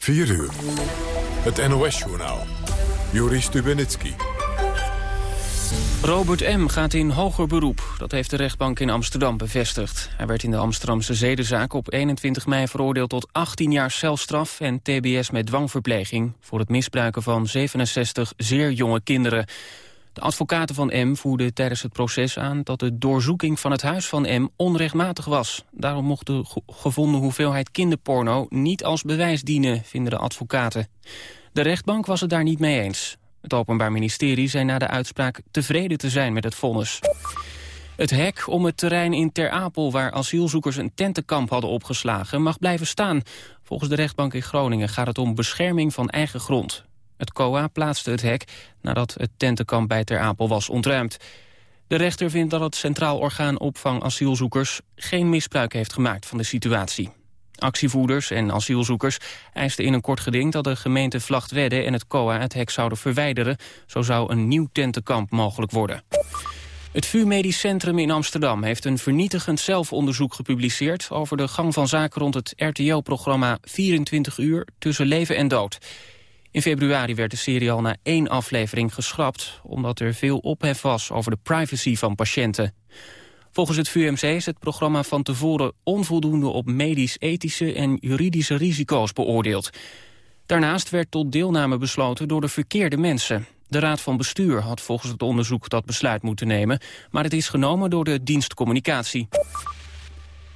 4 uur. Het NOS-journaal. Joris Stubenitski. Robert M. gaat in hoger beroep. Dat heeft de rechtbank in Amsterdam bevestigd. Hij werd in de Amsterdamse zedenzaak op 21 mei veroordeeld tot 18 jaar celstraf en tbs met dwangverpleging... voor het misbruiken van 67 zeer jonge kinderen. De advocaten van M voerden tijdens het proces aan dat de doorzoeking van het huis van M onrechtmatig was. Daarom mocht de gevonden hoeveelheid kinderporno niet als bewijs dienen, vinden de advocaten. De rechtbank was het daar niet mee eens. Het Openbaar Ministerie zei na de uitspraak tevreden te zijn met het vonnis. Het hek om het terrein in Ter Apel waar asielzoekers een tentenkamp hadden opgeslagen mag blijven staan. Volgens de rechtbank in Groningen gaat het om bescherming van eigen grond. Het COA plaatste het hek nadat het tentenkamp bij Ter Apel was ontruimd. De rechter vindt dat het Centraal Orgaan Opvang Asielzoekers geen misbruik heeft gemaakt van de situatie. Actievoerders en asielzoekers eisten in een kort geding dat de gemeente Vlachtwedde en het COA het hek zouden verwijderen. Zo zou een nieuw tentenkamp mogelijk worden. Het VU Medisch Centrum in Amsterdam heeft een vernietigend zelfonderzoek gepubliceerd over de gang van zaken rond het RTO-programma 24 uur tussen leven en dood. In februari werd de serie al na één aflevering geschrapt... omdat er veel ophef was over de privacy van patiënten. Volgens het VUMC is het programma van tevoren onvoldoende op medisch-ethische en juridische risico's beoordeeld. Daarnaast werd tot deelname besloten door de verkeerde mensen. De Raad van Bestuur had volgens het onderzoek dat besluit moeten nemen, maar het is genomen door de dienst communicatie.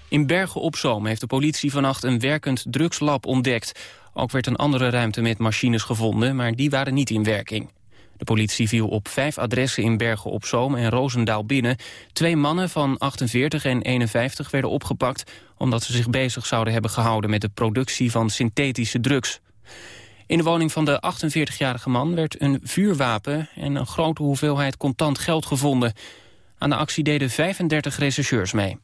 In Bergen op Zoom heeft de politie vannacht een werkend drugslab ontdekt. Ook werd een andere ruimte met machines gevonden, maar die waren niet in werking. De politie viel op vijf adressen in Bergen op Zoom en Roosendaal binnen. Twee mannen van 48 en 51 werden opgepakt... omdat ze zich bezig zouden hebben gehouden met de productie van synthetische drugs. In de woning van de 48-jarige man werd een vuurwapen... en een grote hoeveelheid contant geld gevonden. Aan de actie deden 35 rechercheurs mee.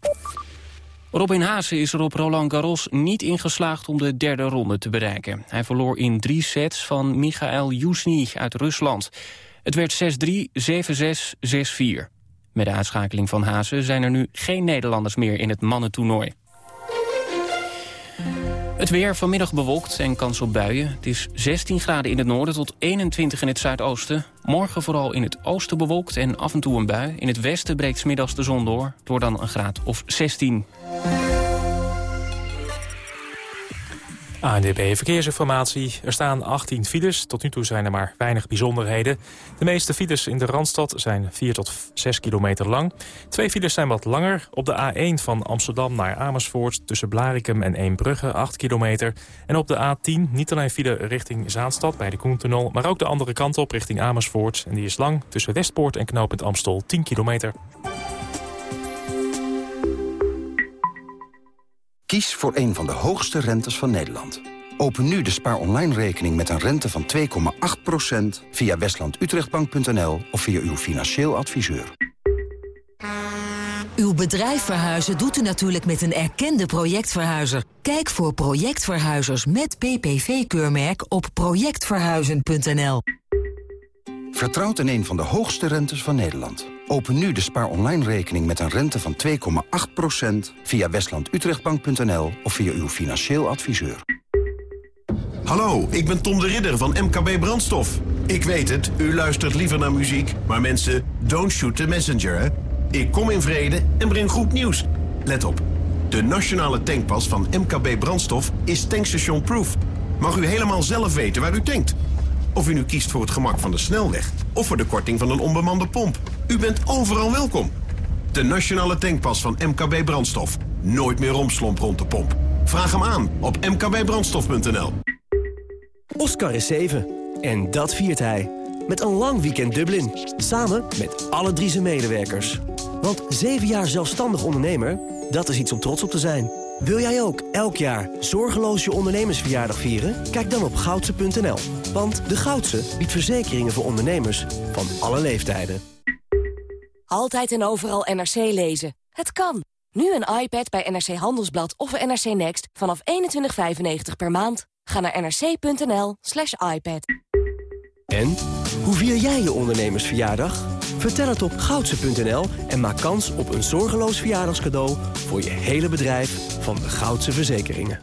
Robin Haase is er op Roland Garros niet ingeslaagd om de derde ronde te bereiken. Hij verloor in drie sets van Michael Jusny uit Rusland. Het werd 6-3, 7-6, 6-4. Met de uitschakeling van Haase zijn er nu geen Nederlanders meer in het mannentoernooi. Het weer vanmiddag bewolkt en kans op buien. Het is 16 graden in het noorden tot 21 in het zuidoosten. Morgen vooral in het oosten bewolkt en af en toe een bui. In het westen breekt smiddags de zon door, door dan een graad of 16. ANDB Verkeersinformatie. Er staan 18 files. Tot nu toe zijn er maar weinig bijzonderheden. De meeste files in de Randstad zijn 4 tot 6 kilometer lang. Twee files zijn wat langer. Op de A1 van Amsterdam naar Amersfoort... tussen Blarikum en Eembrugge 8 kilometer. En op de A10 niet alleen file richting Zaanstad bij de Koentunnel... maar ook de andere kant op richting Amersfoort. En die is lang tussen Westpoort en knooppunt Amstel 10 kilometer. Kies voor een van de hoogste rentes van Nederland. Open nu de Spaar Online rekening met een rente van 2,8% via westlandutrechtbank.nl of via uw financieel adviseur. Uw bedrijf verhuizen doet u natuurlijk met een erkende projectverhuizer. Kijk voor projectverhuizers met PPV-keurmerk op projectverhuizen.nl. Vertrouwt in een van de hoogste rentes van Nederland. Open nu de Spaar Online rekening met een rente van 2,8% via westlandutrechtbank.nl of via uw financieel adviseur. Hallo, ik ben Tom de Ridder van MKB Brandstof. Ik weet het, u luistert liever naar muziek, maar mensen, don't shoot the messenger, hè. Ik kom in vrede en breng goed nieuws. Let op, de nationale tankpas van MKB Brandstof is tankstation proof. Mag u helemaal zelf weten waar u tankt. Of u nu kiest voor het gemak van de snelweg of voor de korting van een onbemande pomp. U bent overal welkom. De nationale tankpas van MKB Brandstof. Nooit meer romslomp rond de pomp. Vraag hem aan op mkbbrandstof.nl. Oscar is 7 en dat viert hij. Met een lang weekend Dublin. Samen met alle drie zijn medewerkers. Want 7 jaar zelfstandig ondernemer, dat is iets om trots op te zijn. Wil jij ook elk jaar zorgeloos je ondernemersverjaardag vieren? Kijk dan op goudse.nl. Want de Goudse biedt verzekeringen voor ondernemers van alle leeftijden. Altijd en overal NRC lezen. Het kan. Nu een iPad bij NRC Handelsblad of NRC Next vanaf 21,95 per maand. Ga naar nrc.nl slash iPad. En, hoe vier jij je ondernemersverjaardag? Vertel het op goudse.nl en maak kans op een zorgeloos verjaardagscadeau... voor je hele bedrijf van de Goudse Verzekeringen.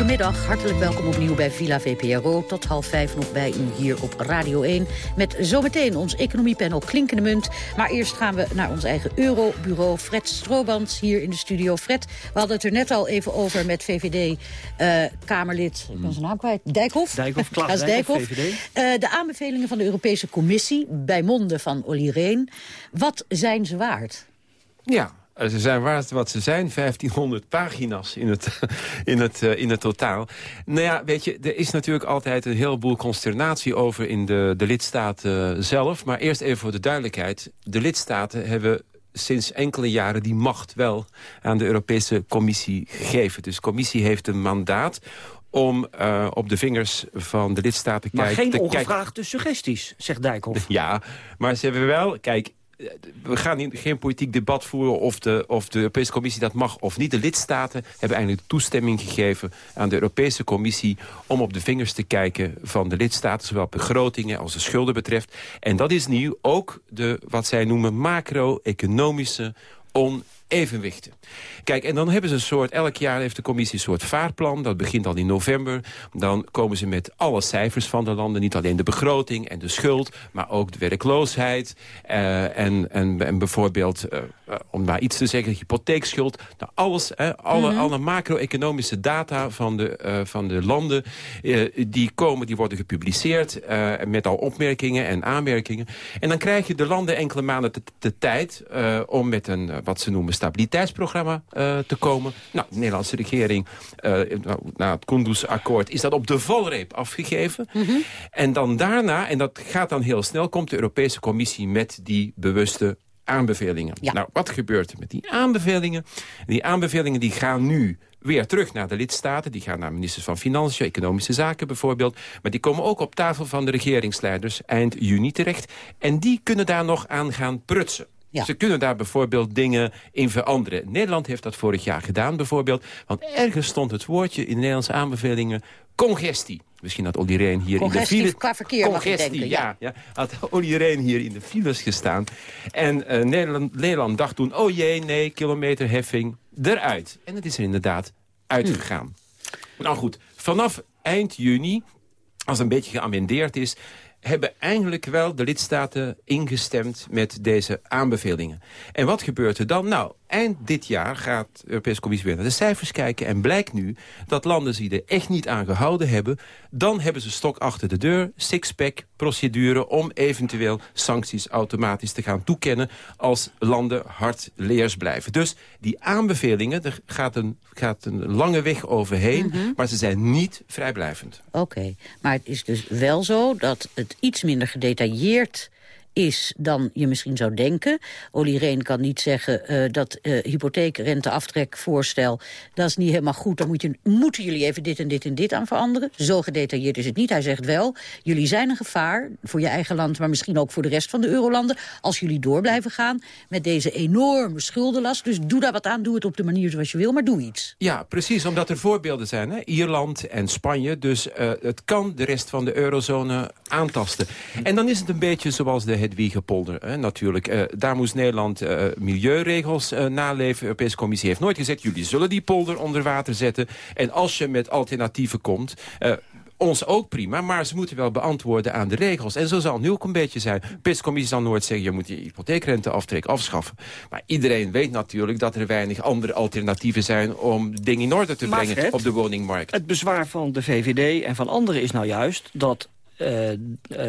Goedemiddag, hartelijk welkom opnieuw bij Villa VPRO. Tot half vijf nog bij u hier op Radio 1. Met zometeen ons economiepanel Klinkende Munt. Maar eerst gaan we naar ons eigen eurobureau. Fred Stroobans hier in de studio. Fred, we hadden het er net al even over met VVD-Kamerlid... ik ben zijn naam kwijt, Dijkhoff. Dijkhoff, Klaas Dijkhoff, VVD. Uh, de aanbevelingen van de Europese Commissie, bij monden van Olly Reen. Wat zijn ze waard? Ja, eh, ze zijn waard wat ze zijn, 1500 pagina's in het, in, het, uh, in het totaal. Nou ja, weet je, er is natuurlijk altijd een heleboel consternatie over in de, de lidstaten zelf. Maar eerst even voor de duidelijkheid. De lidstaten hebben sinds enkele jaren die macht wel aan de Europese Commissie gegeven. Dus de Commissie heeft een mandaat om uh, op de vingers van de lidstaten te kijken. Maar geen ongevraagde suggesties, zegt Dijkhoff. Ja, maar ze hebben wel... Kijk, we gaan geen politiek debat voeren of de, of de Europese Commissie dat mag of niet. De lidstaten hebben eigenlijk toestemming gegeven aan de Europese Commissie... om op de vingers te kijken van de lidstaten, zowel begrotingen als de schulden betreft. En dat is nieuw ook de, wat zij noemen macro-economische on evenwichten. Kijk, en dan hebben ze een soort... Elk jaar heeft de commissie een soort vaartplan. Dat begint al in november. Dan komen ze met alle cijfers van de landen. Niet alleen de begroting en de schuld, maar ook de werkloosheid. Uh, en, en, en bijvoorbeeld, uh, om maar iets te zeggen, hypotheekschuld. Nou, alles, alle, mm -hmm. alle macro-economische data van de, uh, van de landen... die komen, die worden gepubliceerd met al opmerkingen en aanmerkingen. En dan krijg je de landen enkele maanden de, de tijd... om met een, wat ze noemen stabiliteitsprogramma uh, te komen. Nou, de Nederlandse regering, uh, na het Kunduz-akkoord... is dat op de valreep afgegeven. Mm -hmm. En dan daarna, en dat gaat dan heel snel... komt de Europese Commissie met die bewuste aanbevelingen. Ja. Nou, wat gebeurt er met die aanbevelingen? Die aanbevelingen die gaan nu weer terug naar de lidstaten. Die gaan naar ministers van Financiën, Economische Zaken bijvoorbeeld. Maar die komen ook op tafel van de regeringsleiders eind juni terecht. En die kunnen daar nog aan gaan prutsen. Ja. Ze kunnen daar bijvoorbeeld dingen in veranderen. Nederland heeft dat vorig jaar gedaan bijvoorbeeld. Want ergens stond het woordje in de Nederlandse aanbevelingen... congestie. Misschien had Olly Reen hier in de files... qua verkeer Congestie, denken, ja. ja. Had Olly Reen hier in de files gestaan. En uh, Nederland, Nederland dacht toen... oh jee, nee, kilometerheffing eruit. En het is er inderdaad uitgegaan. Hm. Nou goed, vanaf eind juni, als een beetje geamendeerd is hebben eigenlijk wel de lidstaten ingestemd met deze aanbevelingen. En wat gebeurt er dan? Nou, eind dit jaar gaat de Europese Commissie weer naar de cijfers kijken... en blijkt nu dat landen die er echt niet aan gehouden hebben... dan hebben ze stok achter de deur, six-pack procedure... om eventueel sancties automatisch te gaan toekennen... als landen hard leers blijven. Dus die aanbevelingen, er gaat een, gaat een lange weg overheen... Mm -hmm. maar ze zijn niet vrijblijvend. Oké, okay. maar het is dus wel zo dat het iets minder gedetailleerd is dan je misschien zou denken. Olly Reen kan niet zeggen uh, dat uh, hypotheekrenteaftrekvoorstel... dat is niet helemaal goed, dan moet je, moeten jullie even dit en dit en dit aan veranderen. Zo gedetailleerd is het niet. Hij zegt wel, jullie zijn een gevaar voor je eigen land... maar misschien ook voor de rest van de eurolanden... als jullie door blijven gaan met deze enorme schuldenlast. Dus doe daar wat aan, doe het op de manier zoals je wil, maar doe iets. Ja, precies, omdat er voorbeelden zijn. Hè? Ierland en Spanje, dus uh, het kan de rest van de eurozone aantasten. En dan is het een beetje zoals de Hedwiegepolder. Hè, natuurlijk. Uh, daar moest Nederland uh, milieuregels uh, naleven. De Europese Commissie heeft nooit gezegd... jullie zullen die polder onder water zetten. En als je met alternatieven komt ons ook prima, maar ze moeten wel beantwoorden aan de regels. En zo zal het nu ook een beetje zijn. De Commissie zal nooit zeggen, je moet je hypotheekrenteaftrek afschaffen. Maar iedereen weet natuurlijk dat er weinig andere alternatieven zijn... om dingen in orde te maar brengen Fred, op de woningmarkt. Het bezwaar van de VVD en van anderen is nou juist dat uh, uh,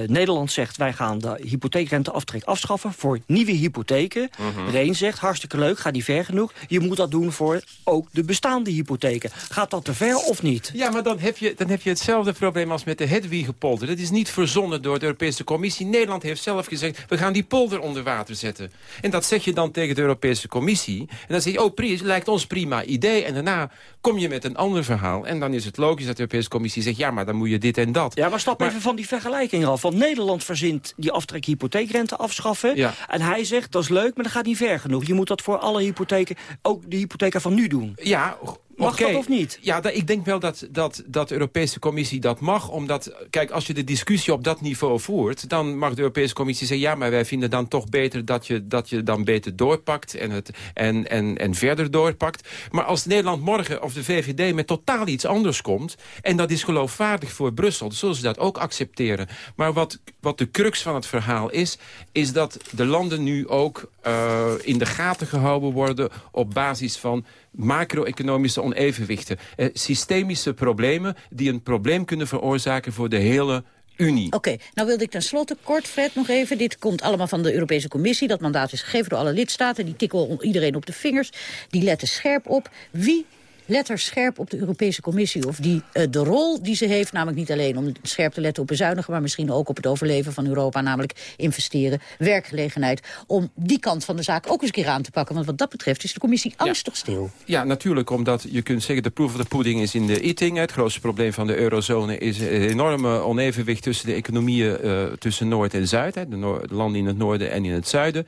Nederland zegt... wij gaan de hypotheekrenteaftrek afschaffen voor nieuwe hypotheken. -huh. Reen zegt, hartstikke leuk, gaat niet ver genoeg. Je moet dat doen voor ook de bestaande hypotheken. Gaat dat te ver of niet? Ja, maar dan heb je, dan heb je hetzelfde probleem als met de Hedwiegepolder. Dat is niet verzonnen door de Europese Commissie. Nederland heeft zelf gezegd, we gaan die polder onder water zetten. En dat zeg je dan tegen de Europese Commissie. En dan zeg je, oh, pri lijkt ons prima idee. En daarna kom je met een ander verhaal. En dan is het logisch dat de Europese Commissie zegt... ja, maar dan moet je dit en dat. Ja, maar stap maar, even van die vergelijking af. Want Nederland verzint die aftrek hypotheekrente afschaffen. Ja. En hij zegt, dat is leuk, maar dat gaat niet ver genoeg. Je moet dat voor alle hypotheken, ook de hypotheken van nu doen. Ja, Mag dat of niet? Ja, ik denk wel dat, dat, dat de Europese Commissie dat mag. Omdat, kijk, als je de discussie op dat niveau voert... dan mag de Europese Commissie zeggen... ja, maar wij vinden dan toch beter dat je, dat je dan beter doorpakt... En, het, en, en, en verder doorpakt. Maar als Nederland morgen of de VVD met totaal iets anders komt... en dat is geloofwaardig voor Brussel, dan zullen ze dat ook accepteren. Maar wat, wat de crux van het verhaal is... is dat de landen nu ook uh, in de gaten gehouden worden... op basis van macro-economische onevenwichten. Eh, systemische problemen die een probleem kunnen veroorzaken voor de hele Unie. Oké, nou wilde ik tenslotte kort, Fred, nog even. Dit komt allemaal van de Europese Commissie. Dat mandaat is gegeven door alle lidstaten. Die tikken iedereen op de vingers. Die letten scherp op. Wie let er scherp op de Europese Commissie... of die uh, de rol die ze heeft, namelijk niet alleen om scherp te letten op bezuinigen... maar misschien ook op het overleven van Europa, namelijk investeren, werkgelegenheid... om die kant van de zaak ook eens een keer aan te pakken. Want wat dat betreft is de Commissie angstig stil. Ja, natuurlijk, omdat je kunt zeggen... de proef of de pudding is in de eating. Het grootste probleem van de eurozone is een enorme onevenwicht... tussen de economieën uh, tussen Noord en Zuid. Hè, de, landen in het noorden en in het zuiden.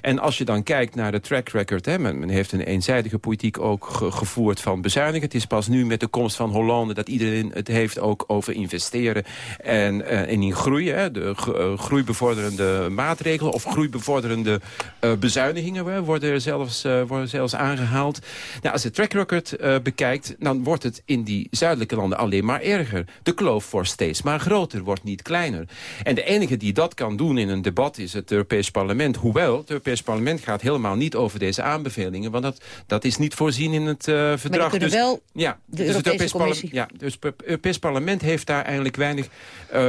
En als je dan kijkt naar de track record... Hè, men, men heeft een eenzijdige politiek ook ge gevoerd van bezuinigen. Het is pas nu met de komst van Hollande dat iedereen het heeft ook over investeren en, uh, en in groei. Hè, de uh, groeibevorderende maatregelen of groeibevorderende uh, bezuinigingen worden er zelfs, worden zelfs aangehaald. Nou, als je de track record bekijkt, dan wordt het in die zuidelijke landen alleen maar erger. De kloof wordt steeds maar groter, wordt niet kleiner. En de enige die dat kan doen in een debat is het Europees Parlement. Hoewel, het Europees Parlement gaat helemaal niet over deze aanbevelingen, want dat, dat is niet voorzien in het verdrag kunnen dus, wel ja, de dus Europese het Europees Commissie... Ja, dus het Europees Parlement heeft daar eigenlijk weinig uh,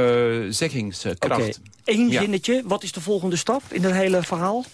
zeggingskracht. Okay. Eén ja. zinnetje, wat is de volgende stap in het hele verhaal? In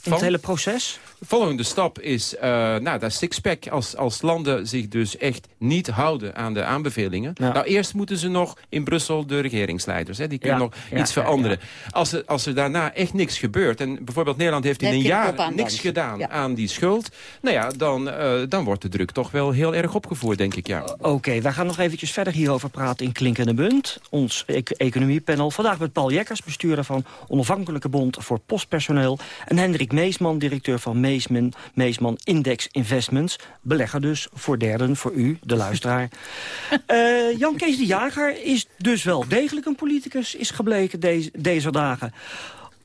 Van? het hele proces? De volgende stap is, uh, nou, dat sixpack. Als, als landen zich dus echt niet houden aan de aanbevelingen. Ja. Nou, eerst moeten ze nog in Brussel de regeringsleiders. Hè, die kunnen Ja, nog ja, iets ja, veranderen. Als, er, als er daarna echt niks gebeurt. En bijvoorbeeld Nederland heeft in een jaar niks gedaan Ja. aan die schuld. Nou ja, dan, uh, dan wordt de druk toch wel heel erg opgevoerd, denk ik. Ja. Oké, okay, wij gaan nog eventjes verder hierover praten in Klinkende Bunt. Ons e economiepanel. Vandaag met Paul Jekkers, bestuurder van Onafhankelijke Bond voor Postpersoneel. En Hendrik Meesman, directeur van Meesman, Meesman Index Investments. Belegger dus, voor derden, voor u, de luisteraar. uh, Jan Kees de Jager is dus wel degelijk een politicus, is gebleken deze, deze dagen.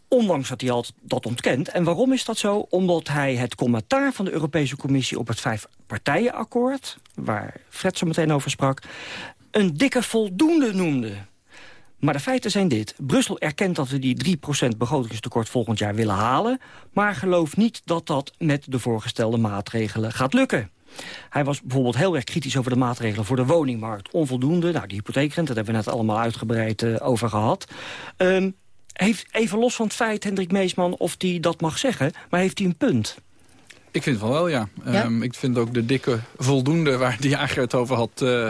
Ondanks dat hij al dat ontkent. En waarom is dat zo? Omdat hij het commentaar van de Europese Commissie op het vijfpartijenakkoord... waar Fred zo meteen over sprak, een dikke voldoende noemde. Maar de feiten zijn dit. Brussel erkent dat we die 3% begrotingstekort volgend jaar willen halen... maar gelooft niet dat dat met de voorgestelde maatregelen gaat lukken. Hij was bijvoorbeeld heel erg kritisch over de maatregelen voor de woningmarkt. Onvoldoende, nou, die hypotheekrente, daar hebben we net allemaal uitgebreid uh, over gehad. Um, heeft, even los van het feit, Hendrik Meesman, of hij dat mag zeggen... maar heeft hij een punt? Ik vind van wel, ja. Ja? Um, ik vind ook de dikke voldoende waar de jager het over had... Uh,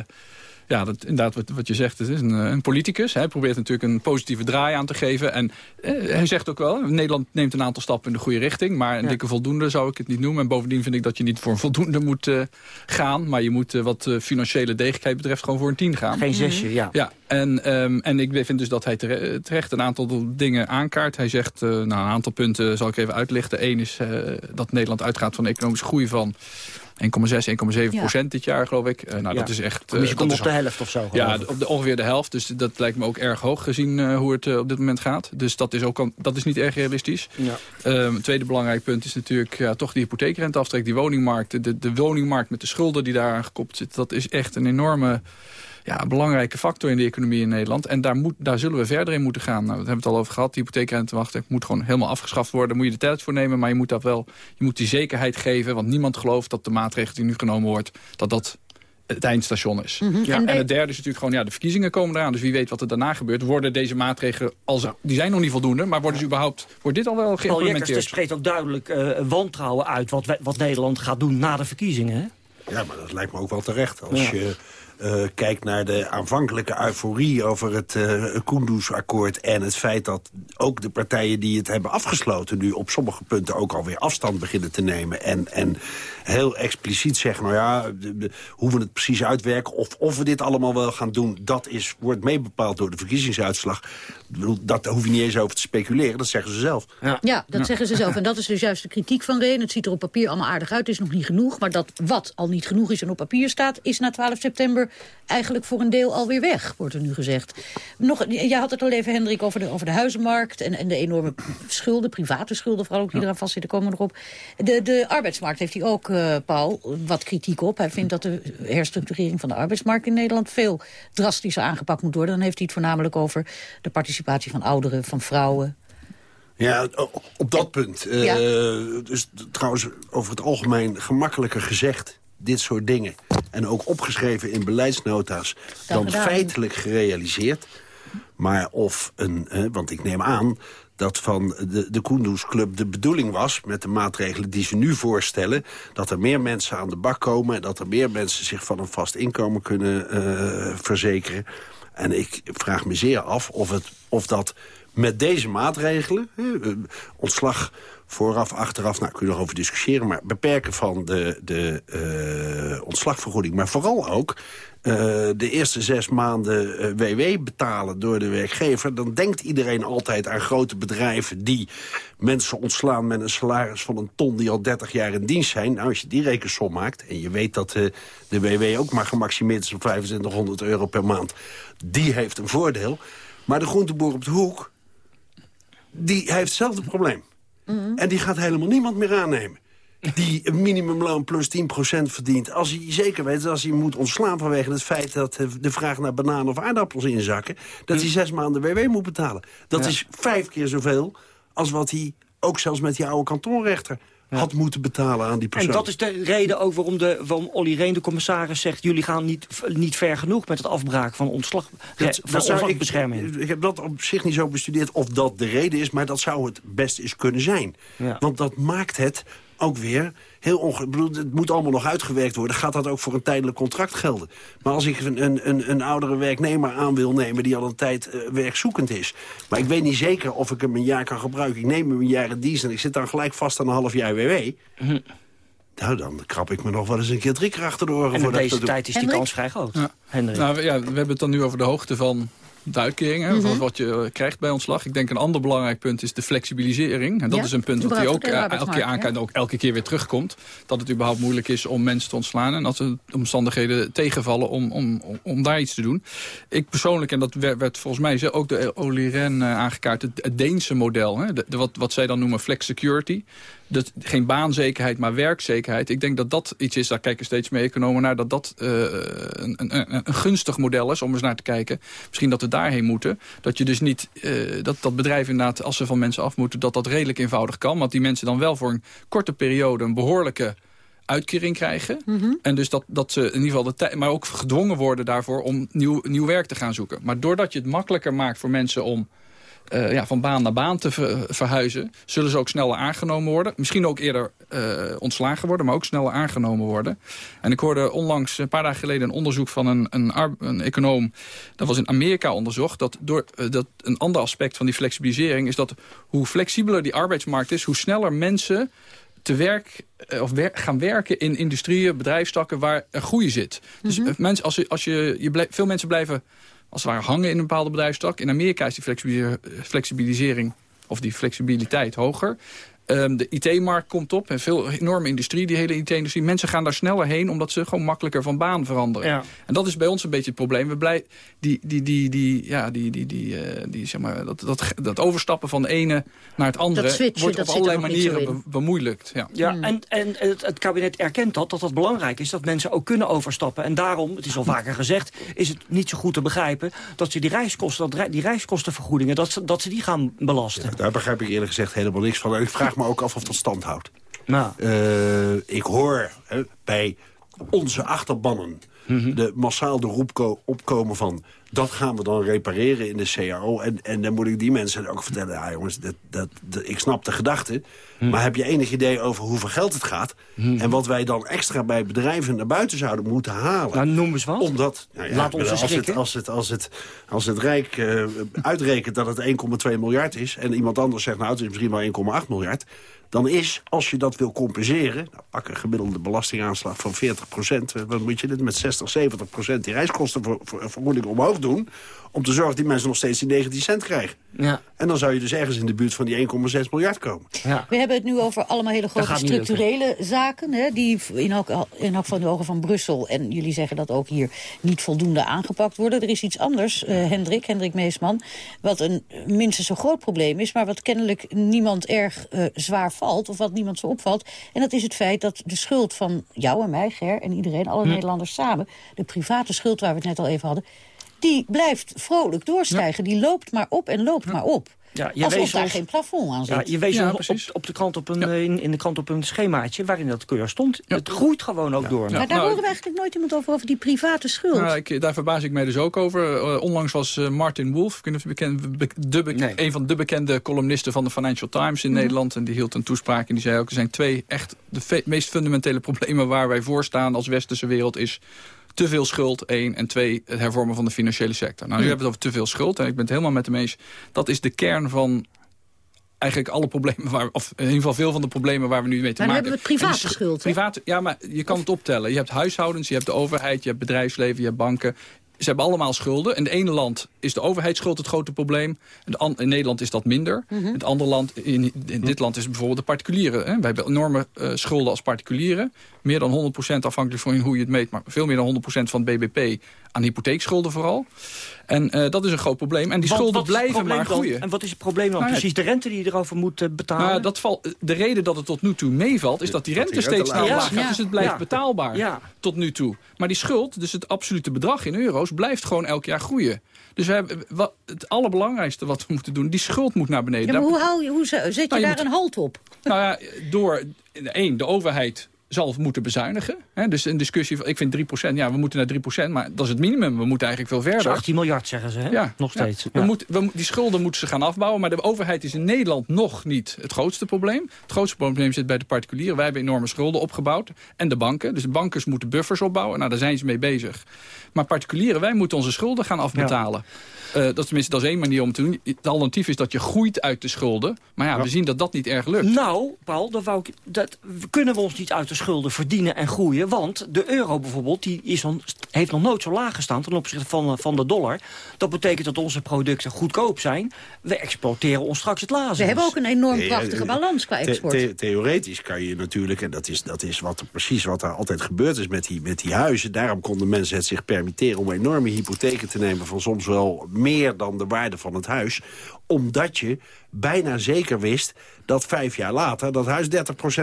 ja, dat, inderdaad, wat, wat je zegt, het is een, een politicus. Hij probeert natuurlijk een positieve draai aan te geven. En eh, hij zegt ook wel, Nederland neemt een aantal stappen in de goede richting. Maar een Ja. dikke voldoende zou ik het niet noemen. En bovendien vind ik dat je niet voor een voldoende moet eh, gaan. Maar je moet eh, wat eh, financiële degelijkheid betreft gewoon voor een tien gaan. Geen zesje, ja. Ja, en, ehm, en ik vind dus dat hij tere- terecht een aantal dingen aankaart. Hij zegt, eh, nou een aantal punten zal ik even uitlichten. Eén is eh, dat Nederland uitgaat van economische groei van 1,6, 1,7 Ja. procent dit jaar, geloof ik. Eh, nou, Ja. dat is echt... eh, Dus je komt is op de helft of zo, ja, op de, ongeveer de helft. Dus dat lijkt me ook erg hoog gezien eh, hoe het eh, op dit moment gaat. Dus dat is, ook, dat is niet erg realistisch. Ja. Ehm, tweede belangrijk punt is natuurlijk ja, toch die hypotheekrenteaftrek. Die woningmarkt, de, de woningmarkt met de schulden die daar aan gekoppeld zitten. Dat is echt een enorme ja, belangrijke factor in de economie in Nederland. En daar, moet, daar zullen we verder in moeten gaan. Nou, we hebben het al over gehad. Die hypotheekrenteaftrek moet gewoon helemaal afgeschaft worden. Daar moet je de tijd voor nemen. Maar je moet, dat wel, je moet die zekerheid geven. Want niemand gelooft dat de maatregel die nu genomen wordt... dat dat het eindstation is. Mhm. Ja, En en, de- het derde is natuurlijk gewoon, ja, de verkiezingen komen eraan. Dus wie weet wat er daarna gebeurt. Worden deze maatregelen, als die zijn nog niet voldoende... maar worden ze überhaupt, wordt dit al wel Paul Jekkers geïmplementeerd? spreekt ook duidelijk eh, wantrouwen uit... Wat, wat Nederland gaat doen na de verkiezingen. Hè? Ja, maar dat lijkt me ook wel terecht. Als Ja. je kijk naar de aanvankelijke euforie over het uh, Kunduz-akkoord... en het feit dat ook de partijen die het hebben afgesloten... nu op sommige punten ook alweer afstand beginnen te nemen... en, en heel expliciet zeggen, nou ja, hoe we het precies uitwerken... of of we dit allemaal wel gaan doen, dat is, wordt meebepaald door de verkiezingsuitslag. Dat hoef je niet eens over te speculeren, dat zeggen ze zelf. Ja, ja dat zeggen ze zelf. En dat is dus juist de kritiek van Reen. Het ziet er op papier allemaal aardig uit, het is nog niet genoeg. Maar dat wat al niet genoeg is en op papier staat... is na 12 september eigenlijk voor een deel alweer weg, wordt er nu gezegd. Nog, jij had het al even, Hendrik, over de, over de huizenmarkt... En, en de enorme schulden, private schulden vooral ook, die ja. eraan vastzitten, komen erop. De, de arbeidsmarkt heeft hij ook, uh, Paul, wat kritiek op. Hij vindt dat de herstructurering van de arbeidsmarkt in Nederland... veel drastischer aangepakt moet worden. Dan heeft hij het voornamelijk over de participatie van ouderen, van vrouwen... Ja, op dat punt. Uh, ja. dus trouwens, over het algemeen gemakkelijker gezegd dit soort dingen. En ook opgeschreven in beleidsnota's dan feitelijk gerealiseerd. Maar of een, want ik neem aan dat van de, de Kunduz Club de bedoeling was... met de maatregelen die ze nu voorstellen... dat er meer mensen aan de bak komen... en dat er meer mensen zich van een vast inkomen kunnen uh, verzekeren. En ik vraag me zeer af of, het, of dat met deze maatregelen... ontslag vooraf, achteraf, nou, kun je nog over discussiëren... maar beperken van de, de uh, ontslagvergoeding. Maar vooral ook de eerste zes maanden WW uh, betalen door de werkgever... dan denkt iedereen altijd aan grote bedrijven... die mensen ontslaan met een salaris van een ton... die al 30 jaar in dienst zijn. Nou, als je die rekensom maakt... en je weet dat uh, de WW ook maar gemaximeerd is op 2500 euro per maand... die heeft een voordeel. Maar de groenteboer op de hoek... die heeft hetzelfde probleem. Mm En die gaat helemaal niemand meer aannemen. Die een minimumloon plus 10% verdient. Als hij zeker weet dat als hij moet ontslaan vanwege het feit... dat de vraag naar bananen of aardappels inzakken... dat hij zes maanden WW moet betalen. Dat ja. is vijf keer zoveel als wat hij ook zelfs met die oude kantonrechter had moeten betalen aan die persoon. En dat is de reden ook waarom, de, waarom Olly Reen, de commissaris, zegt... jullie gaan niet, niet ver genoeg met het afbraak van ontslag, dat, van dat zou ontslagbescherming. Ik, ik, heb dat op zich niet zo bestudeerd of dat de reden is... maar dat zou het best eens kunnen zijn. Ja. Want dat maakt het ook weer heel onge... bedoel, Het moet allemaal nog uitgewerkt worden. Gaat dat ook voor een tijdelijk contract gelden? Maar als ik een, een, een oudere werknemer aan wil nemen... die al een tijd uh, werkzoekend is... maar ik weet niet zeker of ik hem een jaar kan gebruiken. Ik neem hem een jaar in dienst en ik zit dan gelijk vast aan een half jaar WW... Nou, dan krap ik me nog wel eens een keer drie keer achter de oren. En voor deze tijd is die kans vrij groot. Ja. Hendrik. Nou, ja, we hebben het dan nu over de hoogte van de Mhm. wat je krijgt bij ontslag. Ik denk een ander belangrijk punt is de flexibilisering. En dat Ja, is een punt wat hij ook eh, elke keer aankijkt en ook elke keer weer terugkomt. Dat het überhaupt moeilijk is om mensen te ontslaan. En als de omstandigheden tegenvallen om, om, om, daar iets te doen. Ik persoonlijk, en dat werd, werd volgens mij ook de Olly Ren uh, aangekaart, het, het Deense model. Hè, de, de, wat, wat zij dan noemen flex security. Dat, geen baanzekerheid, maar werkzekerheid. Ik denk dat dat iets is, daar kijken steeds meer economen naar... dat dat uh, een, een, een, gunstig model is om eens naar te kijken. Misschien dat we daarheen moeten. Dat je dus niet, uh, dat, dat bedrijven inderdaad, als ze van mensen af moeten... dat dat redelijk eenvoudig kan. Want die mensen dan wel voor een korte periode... een behoorlijke uitkering krijgen. Mm -hmm. En dus dat, dat ze in ieder geval de tijd... maar ook gedwongen worden daarvoor om nieuw, nieuw werk te gaan zoeken. Maar doordat je het makkelijker maakt voor mensen om... Uh, ja, van baan naar baan te ver, verhuizen... zullen ze ook sneller aangenomen worden. Misschien ook eerder uh, ontslagen worden, maar ook sneller aangenomen worden. En ik hoorde onlangs, een paar dagen geleden... een onderzoek van een, een, een econoom... dat was in Amerika onderzocht... dat, door, uh, dat een ander aspect van die flexibilisering... is dat hoe flexibeler die arbeidsmarkt is... hoe sneller mensen te werk of wer gaan werken in industrieën, bedrijfstakken... waar er groei zit. Mm -hmm. Dus mensen, als je, als je, je veel mensen blijven als het ware hangen in een bepaalde bedrijfstak. In Amerika is die flexibilisering of die flexibiliteit hoger. Um, de IT-markt komt op en veel enorme industrie, die hele IT-industrie. Mensen gaan daar sneller heen omdat ze gewoon makkelijker van baan veranderen. Ja. En dat is bij ons een beetje het probleem. We blij, die, die, die, die, ja, die, die, die, uh, die, zeg maar, dat, dat, dat overstappen van de ene naar het andere switchen, wordt op allerlei manieren be bemoeilijkt. Ja, ja hmm. en, en het, het, kabinet erkent dat, dat dat belangrijk is, dat mensen ook kunnen overstappen. En daarom, het is al vaker gezegd, is het niet zo goed te begrijpen dat ze die reiskosten, dat, die reiskostenvergoedingen, dat ze, dat ze die gaan belasten. Ja, daar begrijp ik eerlijk gezegd helemaal niks van. Ik vraag me ook af of dat stand houdt. Nou. Uh, ik hoor hè, bij onze achterbannen de, massaal de roep opkomen van... dat gaan we dan repareren in de CAO. En, en dan moet ik die mensen ook vertellen... ja jongens, dat, dat, ik snap de gedachte... maar heb je enig idee over hoeveel geld het gaat... en wat wij dan extra bij bedrijven naar buiten zouden moeten halen... Nou, noem eens wat. Omdat, nou ja, Laat ons als, het, als, het, als, het, als het Rijk uh, uitrekent dat het 1,2 miljard is... en iemand anders zegt, nou, het is misschien wel 1,8 miljard dan is, als je dat wil compenseren... Nou, pak een gemiddelde belastingaanslag van 40 procent... Eh, dan moet je dit met 60, 70 procent die reiskostenvergoeding omhoog doen... om te zorgen dat die mensen nog steeds die 19 cent krijgen. Ja. En dan zou je dus ergens in de buurt van die 1,6 miljard komen. Ja. We hebben het nu over allemaal hele grote structurele zaken... Hè, die in elk, in elk van de ogen van Brussel... en jullie zeggen dat ook hier niet voldoende aangepakt worden. Er is iets anders, uh, Hendrik, Hendrik Meesman... wat een minstens zo groot probleem is... maar wat kennelijk niemand erg uh, zwaar valt... of wat niemand zo opvalt. En dat is het feit dat de schuld van jou en mij, Ger... en iedereen, alle hm. Nederlanders samen... de private schuld waar we het net al even hadden die blijft vrolijk doorstijgen. Die loopt maar op en loopt maar op. Ja, je Alsof daar geen plafond aan zit. Ja, je wees op, op, de krant op een, eh, in, in, de krant op een schemaatje waarin dat keur stond. Het groeit gewoon ook door. Maar daar nou, horen we eigenlijk nooit iemand over, over die private schuld. Nou, ik, daar verbaas ik mij dus ook over. Uh, onlangs was uh, Martin Wolf, ik bekend, de be, een van de bekende columnisten van de Financial Times in mhm. Nederland. En die hield een toespraak en die zei ook, er zijn twee echt de meest fundamentele problemen waar wij voor staan als westerse wereld is te veel schuld, één. En twee, het hervormen van de financiële sector. Nou, nu hebben we het over te veel schuld. En ik ben het helemaal met hem eens. Dat is de kern van eigenlijk alle problemen, waar, of in ieder geval veel van de problemen waar we nu mee te maken hebben. Maar hebben we private schuld. Private, ja, maar je kan het optellen. Je hebt huishoudens, je hebt de overheid, je hebt bedrijfsleven, je hebt banken. Ze hebben allemaal schulden. In het ene land is de overheidsschuld het grote probleem. In Nederland is dat minder. Mhm. In het andere land, in, in, dit land is het bijvoorbeeld de particulieren. Hè. Wij hebben enorme uh, schulden als particulieren. Meer dan 100% afhankelijk van hoe je het meet. Maar veel meer dan 100% van het BBP aan hypotheekschulden vooral. En uh, dat is een groot probleem. En die schulden blijven maar groeien. En wat is het probleem dan? Nou, Precies de rente die je erover moet uh, betalen? Nou, dat val, de reden dat het tot nu toe meevalt... is dat die rente steeds laag gaat. Dus het blijft betaalbaar tot nu toe. Maar die schuld, dus het absolute bedrag in euro's... blijft gewoon elk jaar groeien. Dus we hebben, wat, het allerbelangrijkste wat we moeten doen... die schuld moet naar beneden. maar hoe, hou je, hoe zet je nou, daar een halt op? Nou ja, door... één, de overheid zal moeten bezuinigen. dus een discussie van, ik vind 3%, ja, we moeten naar 3%, maar dat is het minimum. We moeten eigenlijk veel verder. 18 miljard zeggen ze, hè? Ja, nog steeds. We moeten, we, die schulden moeten ze gaan afbouwen, maar de overheid is in Nederland nog niet het grootste probleem. Het grootste probleem zit bij de particulieren. Wij hebben enorme schulden opgebouwd. En de banken. Dus de bankers moeten buffers opbouwen. Nou, daar zijn ze mee bezig. Maar particulieren, wij moeten onze schulden gaan afbetalen. Uh, dat, is tenminste, dat is één manier om te doen. Het alternatief is dat je groeit uit de schulden. Maar ja, we zien dat dat niet erg lukt. Nou, Paul, dat wou ik, dat kunnen we ons niet uit de schulden verdienen en groeien. Want de euro bijvoorbeeld, die is on, heeft nog nooit zo laag gestaan ten opzichte van, van de dollar. Dat betekent dat onze producten goedkoop zijn. We exporteren ons straks het lazen. We hebben ook een enorm prachtige balans qua export. theoretisch kan je natuurlijk, en dat is, dat is wat, precies wat er altijd gebeurd is met die, met die huizen. Daarom konden mensen het zich permitteren om enorme hypotheken te nemen van soms wel meer dan de waarde van het huis. Omdat je bijna zeker wist dat vijf jaar later dat huis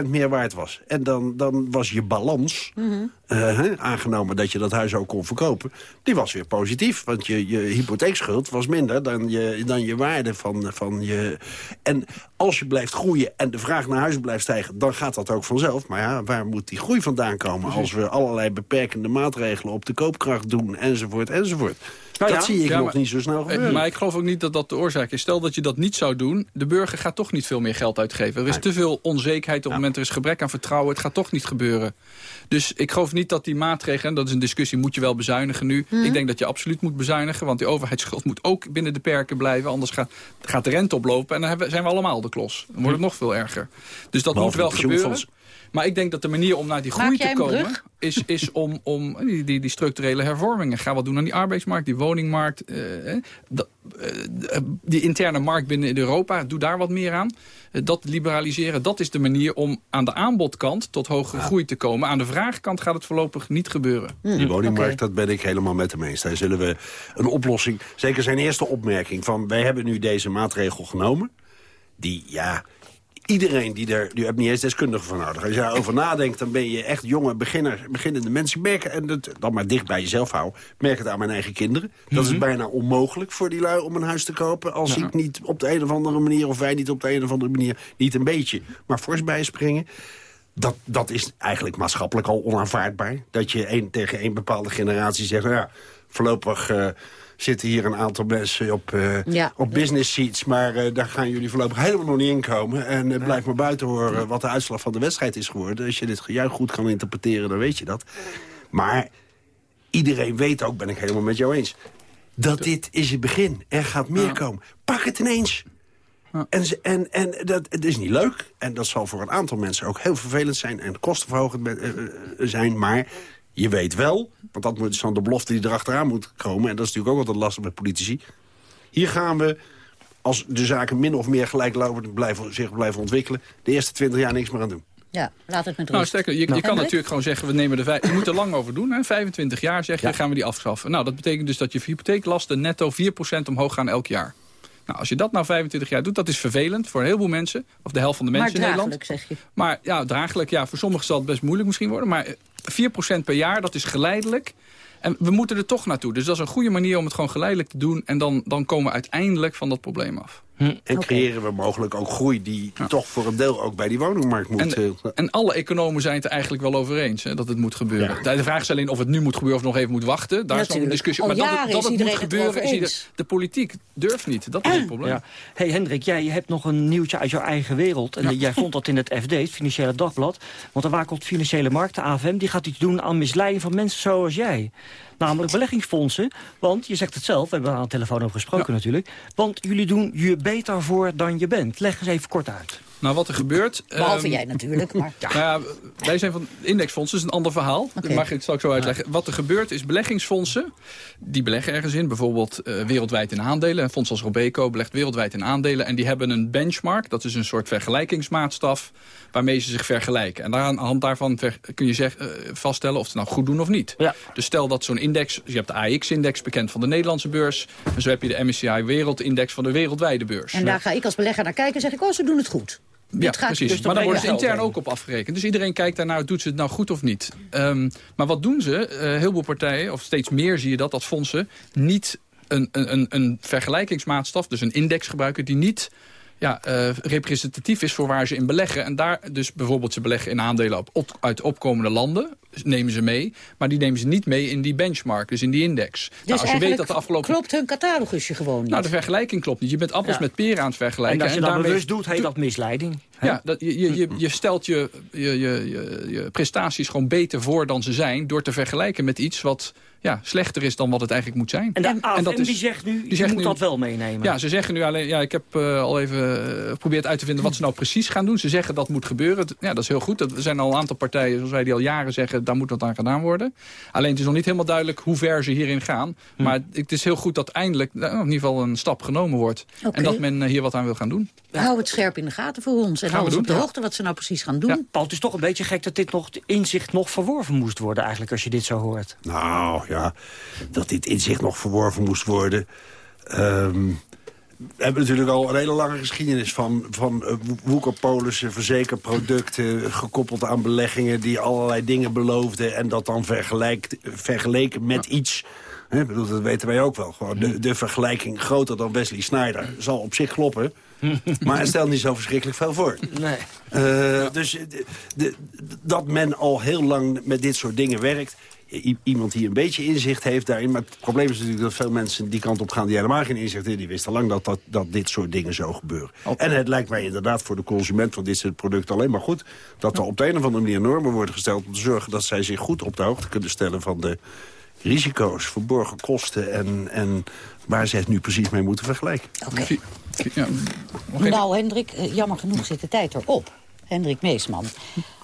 30% meer waard was. En dan, dan was je balans, mhm. eh, aangenomen dat je dat huis ook kon verkopen... die was weer positief, want je, je hypotheekschuld was minder dan je, dan je waarde van, van je... En als je blijft groeien en de vraag naar huizen blijft stijgen... dan gaat dat ook vanzelf. Maar ja, waar moet die groei vandaan komen... als we allerlei beperkende maatregelen op de koopkracht doen, enzovoort, enzovoort. Nou dat zie ik nog niet zo snel eh, gebeuren. Maar ik geloof ook niet dat dat de oorzaak is. Stel dat je dat niet zou doen, de burger gaat toch niet veel meer geld uitgeven. Er is te veel onzekerheid op het moment, er is gebrek aan vertrouwen. Het gaat toch niet gebeuren. Dus ik geloof niet dat die maatregelen, dat is een discussie, moet je wel bezuinigen nu. Mhm. Ik denk dat je absoluut moet bezuinigen, want die overheidsschuld moet ook binnen de perken blijven. Anders gaat, gaat de rente oplopen en dan zijn we allemaal de klos. Dan wordt het nog veel erger. Dus dat moet wel gebeuren. Maar ik denk dat de manier om naar die groei te komen... is, is om, om die, die, die, structurele hervormingen. Ga wat doen aan die arbeidsmarkt, die woningmarkt. Uh, die interne markt binnen Europa, doe daar wat meer aan. dat liberaliseren, dat is de manier om aan de aanbodkant... tot hogere groei te komen. Aan de vraagkant gaat het voorlopig niet gebeuren. Hmm, die woningmarkt, dat ben ik helemaal met hem eens. Daar zullen we een oplossing... Zeker zijn eerste opmerking van... wij hebben nu deze maatregel genomen die, ja, iedereen die er... Je hebt niet eens deskundigen van nodig. Als je daarover nadenkt, dan ben je echt jonge beginner, beginnende mensen. Merken, en dat, dan maar dicht bij jezelf houden. merk het aan mijn eigen kinderen. Dat is mhm. bijna onmogelijk voor die lui om een huis te kopen... als ik niet op de een of andere manier, of wij niet op de een of andere manier... niet een beetje, maar fors bijspringen. dat, dat is eigenlijk maatschappelijk al onaanvaardbaar. Dat je een, tegen een bepaalde generatie zegt... Nou ja, voorlopig uh, zitten hier een aantal mensen op, uh, op business seats... maar uh, daar gaan jullie voorlopig helemaal nog niet in komen. En uh, blijf maar buiten horen wat de uitslag van de wedstrijd is geworden. Als je dit gejuich goed kan interpreteren, dan weet je dat. Maar iedereen weet ook, ben ik helemaal met jou eens... dat dit is het begin. Er gaat meer komen. Pak het ineens. En, en, en dat het is niet leuk. En dat zal voor een aantal mensen ook heel vervelend zijn... en kostenverhogend zijn. Maar je weet wel, want dat is dan de belofte die erachteraan moet komen... en dat is natuurlijk ook altijd lastig met politici. Hier gaan we, als de zaken min of meer gelijklopend blijven, zich blijven ontwikkelen... de eerste twintig jaar niks meer aan doen. Ja, laat het met nou, rust. Nou, sterker, je, je kan natuurlijk gewoon zeggen, we nemen de vijf, je moet er lang over doen. Hè? 25 jaar zeg je, gaan we die afschaffen. Nou, dat betekent dus dat je hypotheeklasten netto 4% omhoog gaan elk jaar. Nou, als je dat nou 25 jaar doet, dat is vervelend voor een heleboel mensen. Of de helft van de mensen in Nederland. zeg je. Maar ja, draaglijk. Ja, voor sommigen zal het best moeilijk misschien worden. Maar 4% per jaar, dat is geleidelijk. En we moeten er toch naartoe. Dus dat is een goede manier om het gewoon geleidelijk te doen. En dan, dan komen we uiteindelijk van dat probleem af. Hm. En creëren we mogelijk ook groei die toch voor een deel ook bij die woningmarkt moet... En, eh, en alle economen zijn het er eigenlijk wel over eens hè, dat het moet gebeuren. De vraag is alleen of het nu moet gebeuren of nog even moet wachten. Daar is nog een discussie. Maar dat het, dat het moet gebeuren, is de, de, politiek durft niet. Dat is het probleem. Ja. hey Hendrik, jij hebt nog een nieuwtje uit jouw eigen wereld. En jij vond dat in het FD, het Financiële Dagblad. Want er wakelt Financiële Markt, de AFM, die gaat iets doen aan misleiding van mensen zoals jij. Namelijk beleggingsfondsen. Want je zegt het zelf, we hebben aan de telefoon over gesproken natuurlijk. Want jullie doen je beter voor dan je bent. Leg eens even kort uit. Nou, wat er gebeurt... Behalve um, jij natuurlijk, maar... Ja. Nou ja, wij zijn van indexfondsen, dat is een ander verhaal. Okay. Dat mag ik straks zo uitleggen. Wat er gebeurt is beleggingsfondsen, die beleggen ergens in. Bijvoorbeeld uh, wereldwijd in aandelen. Een fonds als Robeco belegt wereldwijd in aandelen. En die hebben een benchmark, dat is een soort vergelijkingsmaatstaf... waarmee ze zich vergelijken. En aan de hand daarvan kun je zeg, uh, vaststellen of ze nou goed doen of niet. Ja. Dus stel dat zo'n index... Je hebt de AX-index, bekend van de Nederlandse beurs. En zo heb je de MSCI Wereldindex van de wereldwijde beurs. En daar ga ik als belegger naar kijken en zeg ik, oh, ze doen het goed ja, precies. Dus maar dan wordt het intern ook op afgerekend. Dus iedereen kijkt daarnaar, doet ze het nou goed of niet. Um, maar wat doen ze? Uh, heel veel partijen, of steeds meer zie je dat, dat fondsen... niet een, een, een vergelijkingsmaatstaf, dus een index gebruiken... die niet ja, uh, representatief is voor waar ze in beleggen. En daar dus bijvoorbeeld ze beleggen in aandelen op, op, uit opkomende landen nemen ze mee. Maar die nemen ze niet mee in die benchmark, dus in die index. Dus nou, als je weet dat de afgelopen... klopt hun catalogusje gewoon niet? Nou, de vergelijking klopt niet. Je bent appels met peren aan het vergelijken. En als je dat daarmee... bewust doet, heet dat misleiding. Ja, dat, je, je, je stelt je, je, je, je prestaties gewoon beter voor dan ze zijn... door te vergelijken met iets wat ja, slechter is dan wat het eigenlijk moet zijn. En, de en dat is, die zegt nu, die zegt moet dat wel meenemen. Ja, ze zeggen nu alleen... Ja, ik heb uh, al even uh, geprobeerd uit te vinden wat ze nou precies gaan doen. Ze zeggen dat moet gebeuren. Ja, dat is heel goed. Er zijn al een aantal partijen, zoals wij die al jaren zeggen... daar moet wat aan gedaan worden. Alleen het is nog niet helemaal duidelijk hoe ver ze hierin gaan. Hm. Maar het is heel goed dat eindelijk nou, in ieder geval een stap genomen wordt. Okay. En dat men uh, hier wat aan wil gaan doen. Hou het scherp in de gaten voor ons. En hou ons op de hoogte wat ze nou precies gaan doen. Ja. Paul, het is toch een beetje gek dat dit nog inzicht nog verworven moest worden... eigenlijk als je dit zo hoort. Nou, ja dat dit inzicht nog verworven moest worden. Um, we hebben natuurlijk al een hele lange geschiedenis van, van uh, woekerpolissen, verzekerproducten... gekoppeld aan beleggingen die allerlei dingen beloofden... en dat dan vergeleken met iets... Hè, bedoel, dat weten wij ook wel. Gewoon de, de vergelijking groter dan Wesley Snyder zal op zich kloppen... maar het stelt niet zo verschrikkelijk veel voor. Nee. Uh, dus de, de, dat men al heel lang met dit soort dingen werkt iemand die een beetje inzicht heeft daarin. Maar het probleem is natuurlijk dat veel mensen die kant op gaan... die helemaal geen inzicht hebben. Die wisten lang dat, dat, dat dit soort dingen zo gebeuren. En het lijkt mij inderdaad voor de consument van dit soort producten alleen maar goed... dat er op de een of andere manier normen worden gesteld... om te zorgen dat zij zich goed op de hoogte kunnen stellen van de risico's, verborgen kosten... en, en waar ze het nu precies mee moeten vergelijken. Oké. Ja, nou, Hendrik, eh, jammer genoeg zit de tijd erop. Hendrik Meesman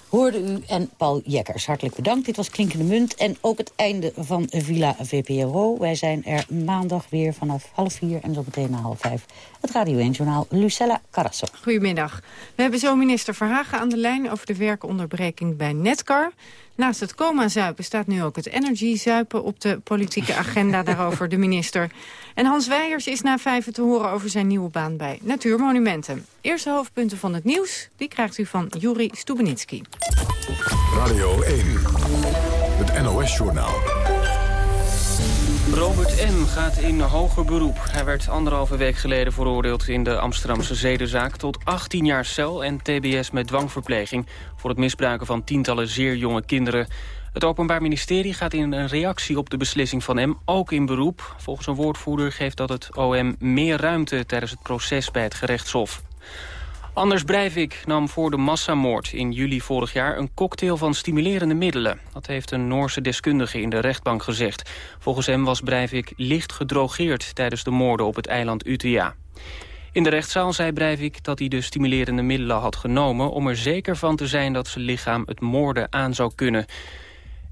hoorde u en Paul Jekkers. Hartelijk bedankt. Dit was Klinkende Munt en ook het einde van Villa VPRO. Wij zijn er maandag weer vanaf half vier en zo meteen na half vijf. Het Radio 1-journaal Lucella Carrasso. Goedemiddag. We hebben zo minister Verhagen aan de lijn over de werkonderbreking bij Netcar. Naast het coma-zuipen staat nu ook het energy-zuipen op de politieke agenda. daarover de minister. En Hans Weijers is na vijf te horen over zijn nieuwe baan bij Natuurmonumenten. Eerste hoofdpunten van het nieuws, die krijgt u van Juri Stubenitski. Radio 1, het NOS-journaal. Robert M. gaat in hoger beroep. Hij werd anderhalve week geleden veroordeeld in de Amsterdamse zedenzaak... tot 18 jaar cel en tbs met dwangverpleging... voor het misbruiken van tientallen zeer jonge kinderen. Het Openbaar Ministerie gaat in een reactie op de beslissing van M ook in beroep. Volgens een woordvoerder geeft dat het OM meer ruimte... tijdens het proces bij het gerechtshof. Anders Breivik nam voor de massamoord in juli vorig jaar... een cocktail van stimulerende middelen. Dat heeft een Noorse deskundige in de rechtbank gezegd. Volgens hem was Breivik licht gedrogeerd... tijdens de moorden op het eiland Utøya. In de rechtszaal zei Breivik dat hij de stimulerende middelen had genomen... om er zeker van te zijn dat zijn lichaam het moorden aan zou kunnen.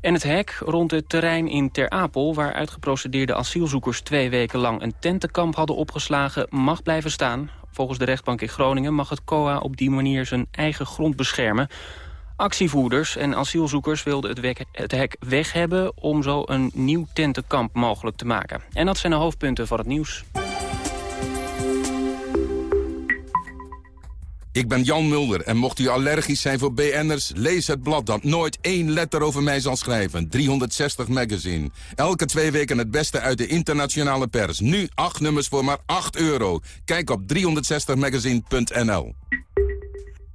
En het hek rond het terrein in Ter Apel... waar uitgeprocedeerde asielzoekers twee weken lang een tentenkamp hadden opgeslagen... mag blijven staan. Volgens de rechtbank in Groningen mag het COA op die manier zijn eigen grond beschermen. Actievoerders en asielzoekers wilden het, hek weg hebben... om zo een nieuw tentenkamp mogelijk te maken. En dat zijn de hoofdpunten van het nieuws. Ik ben Jan Mulder en mocht u allergisch zijn voor BN'ers... lees het blad dat nooit één letter over mij zal schrijven. 360 Magazine. Elke twee weken het beste uit de internationale pers. Nu acht nummers voor maar 8 euro. Kijk op 360magazine.nl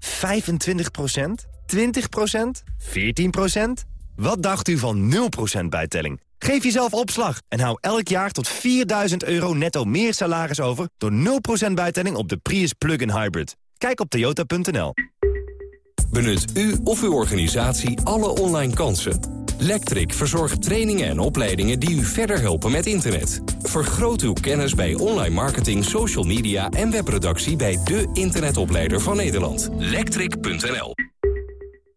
25% 20% 14% Wat dacht u van 0% bijtelling? Geef jezelf opslag en hou elk jaar tot 4000 euro netto meer salaris over... door 0% bijtelling op de Prius Plug-in Hybrid. Kijk op toyota.nl. Benut u of uw organisatie alle online kansen. Lectric verzorgt trainingen en opleidingen die u verder helpen met internet. Vergroot uw kennis bij online marketing, social media en webproductie bij de internetopleider van Nederland. Lectric.nl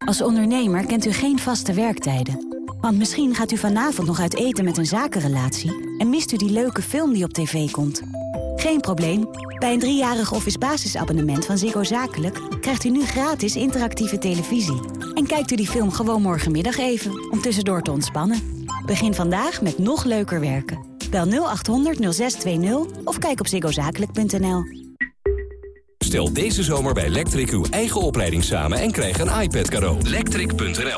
Als ondernemer kent u geen vaste werktijden. Want misschien gaat u vanavond nog uit eten met een zakenrelatie... en mist u die leuke film die op tv komt. Geen probleem. Bij een driejarig office basisabonnement van Ziggo Zakelijk... krijgt u nu gratis interactieve televisie. En kijkt u die film gewoon morgenmiddag even, om tussendoor te ontspannen. Begin vandaag met nog leuker werken. Bel 0800 0620 of kijk op ziggozakelijk.nl. Stel deze zomer bij Electric uw eigen opleiding samen en krijg een iPad cadeau. Electric.nl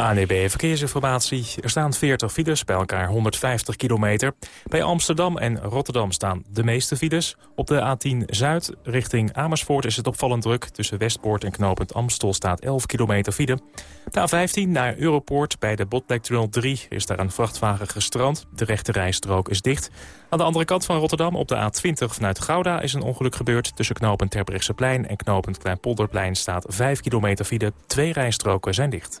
ANEB Verkeersinformatie. Er staan 40 files, bij elkaar 150 kilometer. Bij Amsterdam en Rotterdam staan de meeste files. Op de A10 Zuid richting Amersfoort is het opvallend druk. Tussen Westpoort en knooppunt Amstel staat 11 kilometer file. De A15 naar Europoort bij de Botlek 3 is daar een vrachtwagen gestrand. De rechte rijstrook is dicht. Aan de andere kant van Rotterdam op de A20 vanuit Gouda is een ongeluk gebeurd. Tussen knooppunt Terbrechtseplein en knooppunt Kleinpolderplein staat 5 kilometer file. Twee rijstroken zijn dicht.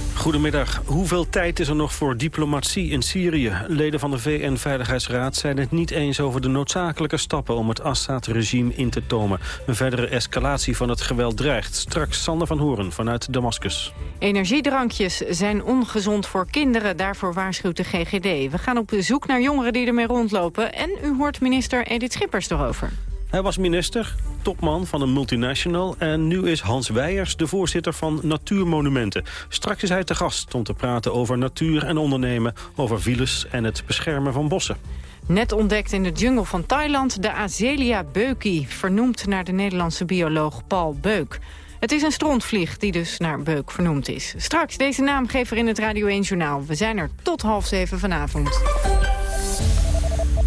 Goedemiddag. Hoeveel tijd is er nog voor diplomatie in Syrië? Leden van de VN-veiligheidsraad zijn het niet eens over de noodzakelijke stappen om het Assad-regime in te tomen. Een verdere escalatie van het geweld dreigt. Straks Sander van Horen vanuit Damascus. Energiedrankjes zijn ongezond voor kinderen. Daarvoor waarschuwt de GGD. We gaan op zoek naar jongeren die ermee rondlopen. En u hoort minister Edith Schippers erover. Hij was minister, topman van een multinational... en nu is Hans Weijers de voorzitter van Natuurmonumenten. Straks is hij te gast om te praten over natuur en ondernemen... over files en het beschermen van bossen. Net ontdekt in de jungle van Thailand de Azelia beuki... vernoemd naar de Nederlandse bioloog Paul Beuk. Het is een strontvlieg die dus naar Beuk vernoemd is. Straks deze naamgever in het Radio 1 Journaal. We zijn er tot half zeven vanavond.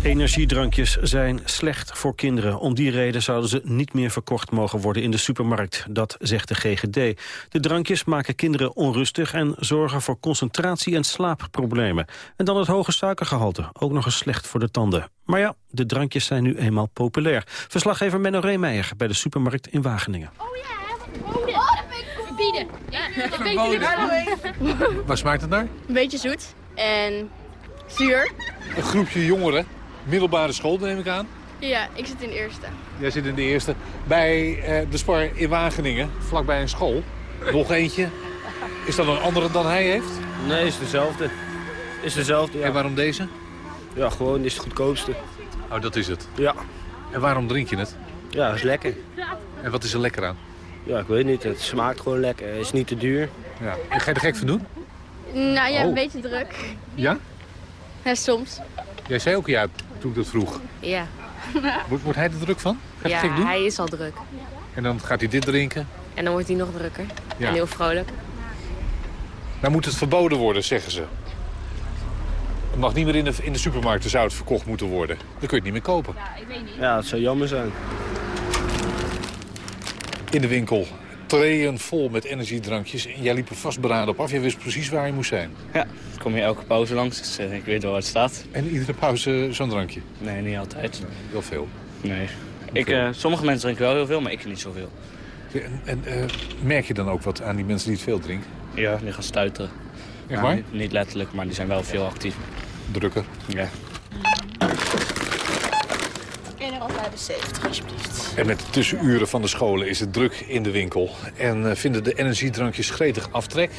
Energiedrankjes zijn slecht voor kinderen. Om die reden zouden ze niet meer verkocht mogen worden in de supermarkt. Dat zegt de GGD. De drankjes maken kinderen onrustig en zorgen voor concentratie- en slaapproblemen. En dan het hoge suikergehalte, ook nog eens slecht voor de tanden. Maar ja, de drankjes zijn nu eenmaal populair. Verslaggever Menno Reemeijer bij de supermarkt in Wageningen. Oh ja, verboden. Oh, dat vind ik verbieden. Ja, dat verboden. Waar smaakt het naar? Een beetje zoet en zuur. Een groepje jongeren middelbare school, neem ik aan? Ja, ik zit in de eerste. Jij zit in de eerste. Bij uh, de Spar in Wageningen, vlakbij een school. Nog eentje. Is dat een andere dan hij heeft? Nee, is dezelfde. Is dezelfde, ja. En waarom deze? Ja, gewoon is het goedkoopste. Oh, dat is het? Ja. En waarom drink je het? Ja, dat is lekker. En wat is er lekker aan? Ja, ik weet niet. Het smaakt gewoon lekker. Het is niet te duur. Ja. En ga je er gek van doen? Nou ja, Oh. een beetje druk. Ja? Ja, soms. Jij zei ook ja toen ik dat vroeg. Ja. Wordt, wordt hij er druk van? Ja, het gek doen? hij is al druk. En dan gaat hij dit drinken. En dan wordt hij nog drukker. Ja. En heel vrolijk. Nou moet het verboden worden, zeggen ze. Het mag niet meer in de, in de supermarkten zou het verkocht moeten worden. Dan kun je het niet meer kopen. Ja, dat zou jammer zijn. In de winkel, treien vol met energiedrankjes. En jij liep er vastberaden op af. Jij wist precies waar je moest zijn. Ja, ik kom hier elke pauze langs, dus eh, ik weet wel waar het staat. En iedere pauze zo'n drankje? Nee, niet altijd. Wel veel. Nee. Ik, eh, sommige mensen drinken wel heel veel, maar ik niet zoveel. En, en eh, merk je dan ook wat aan die mensen die het veel drinken? Ja, die gaan stuiteren. Echt Maar waar? Niet, niet letterlijk, maar die zijn wel veel actief. Drukker? Ja. General 75, alsjeblieft. En met de tussenuren van de scholen is het druk in de winkel. En eh, vinden de energiedrankjes gretig aftrek.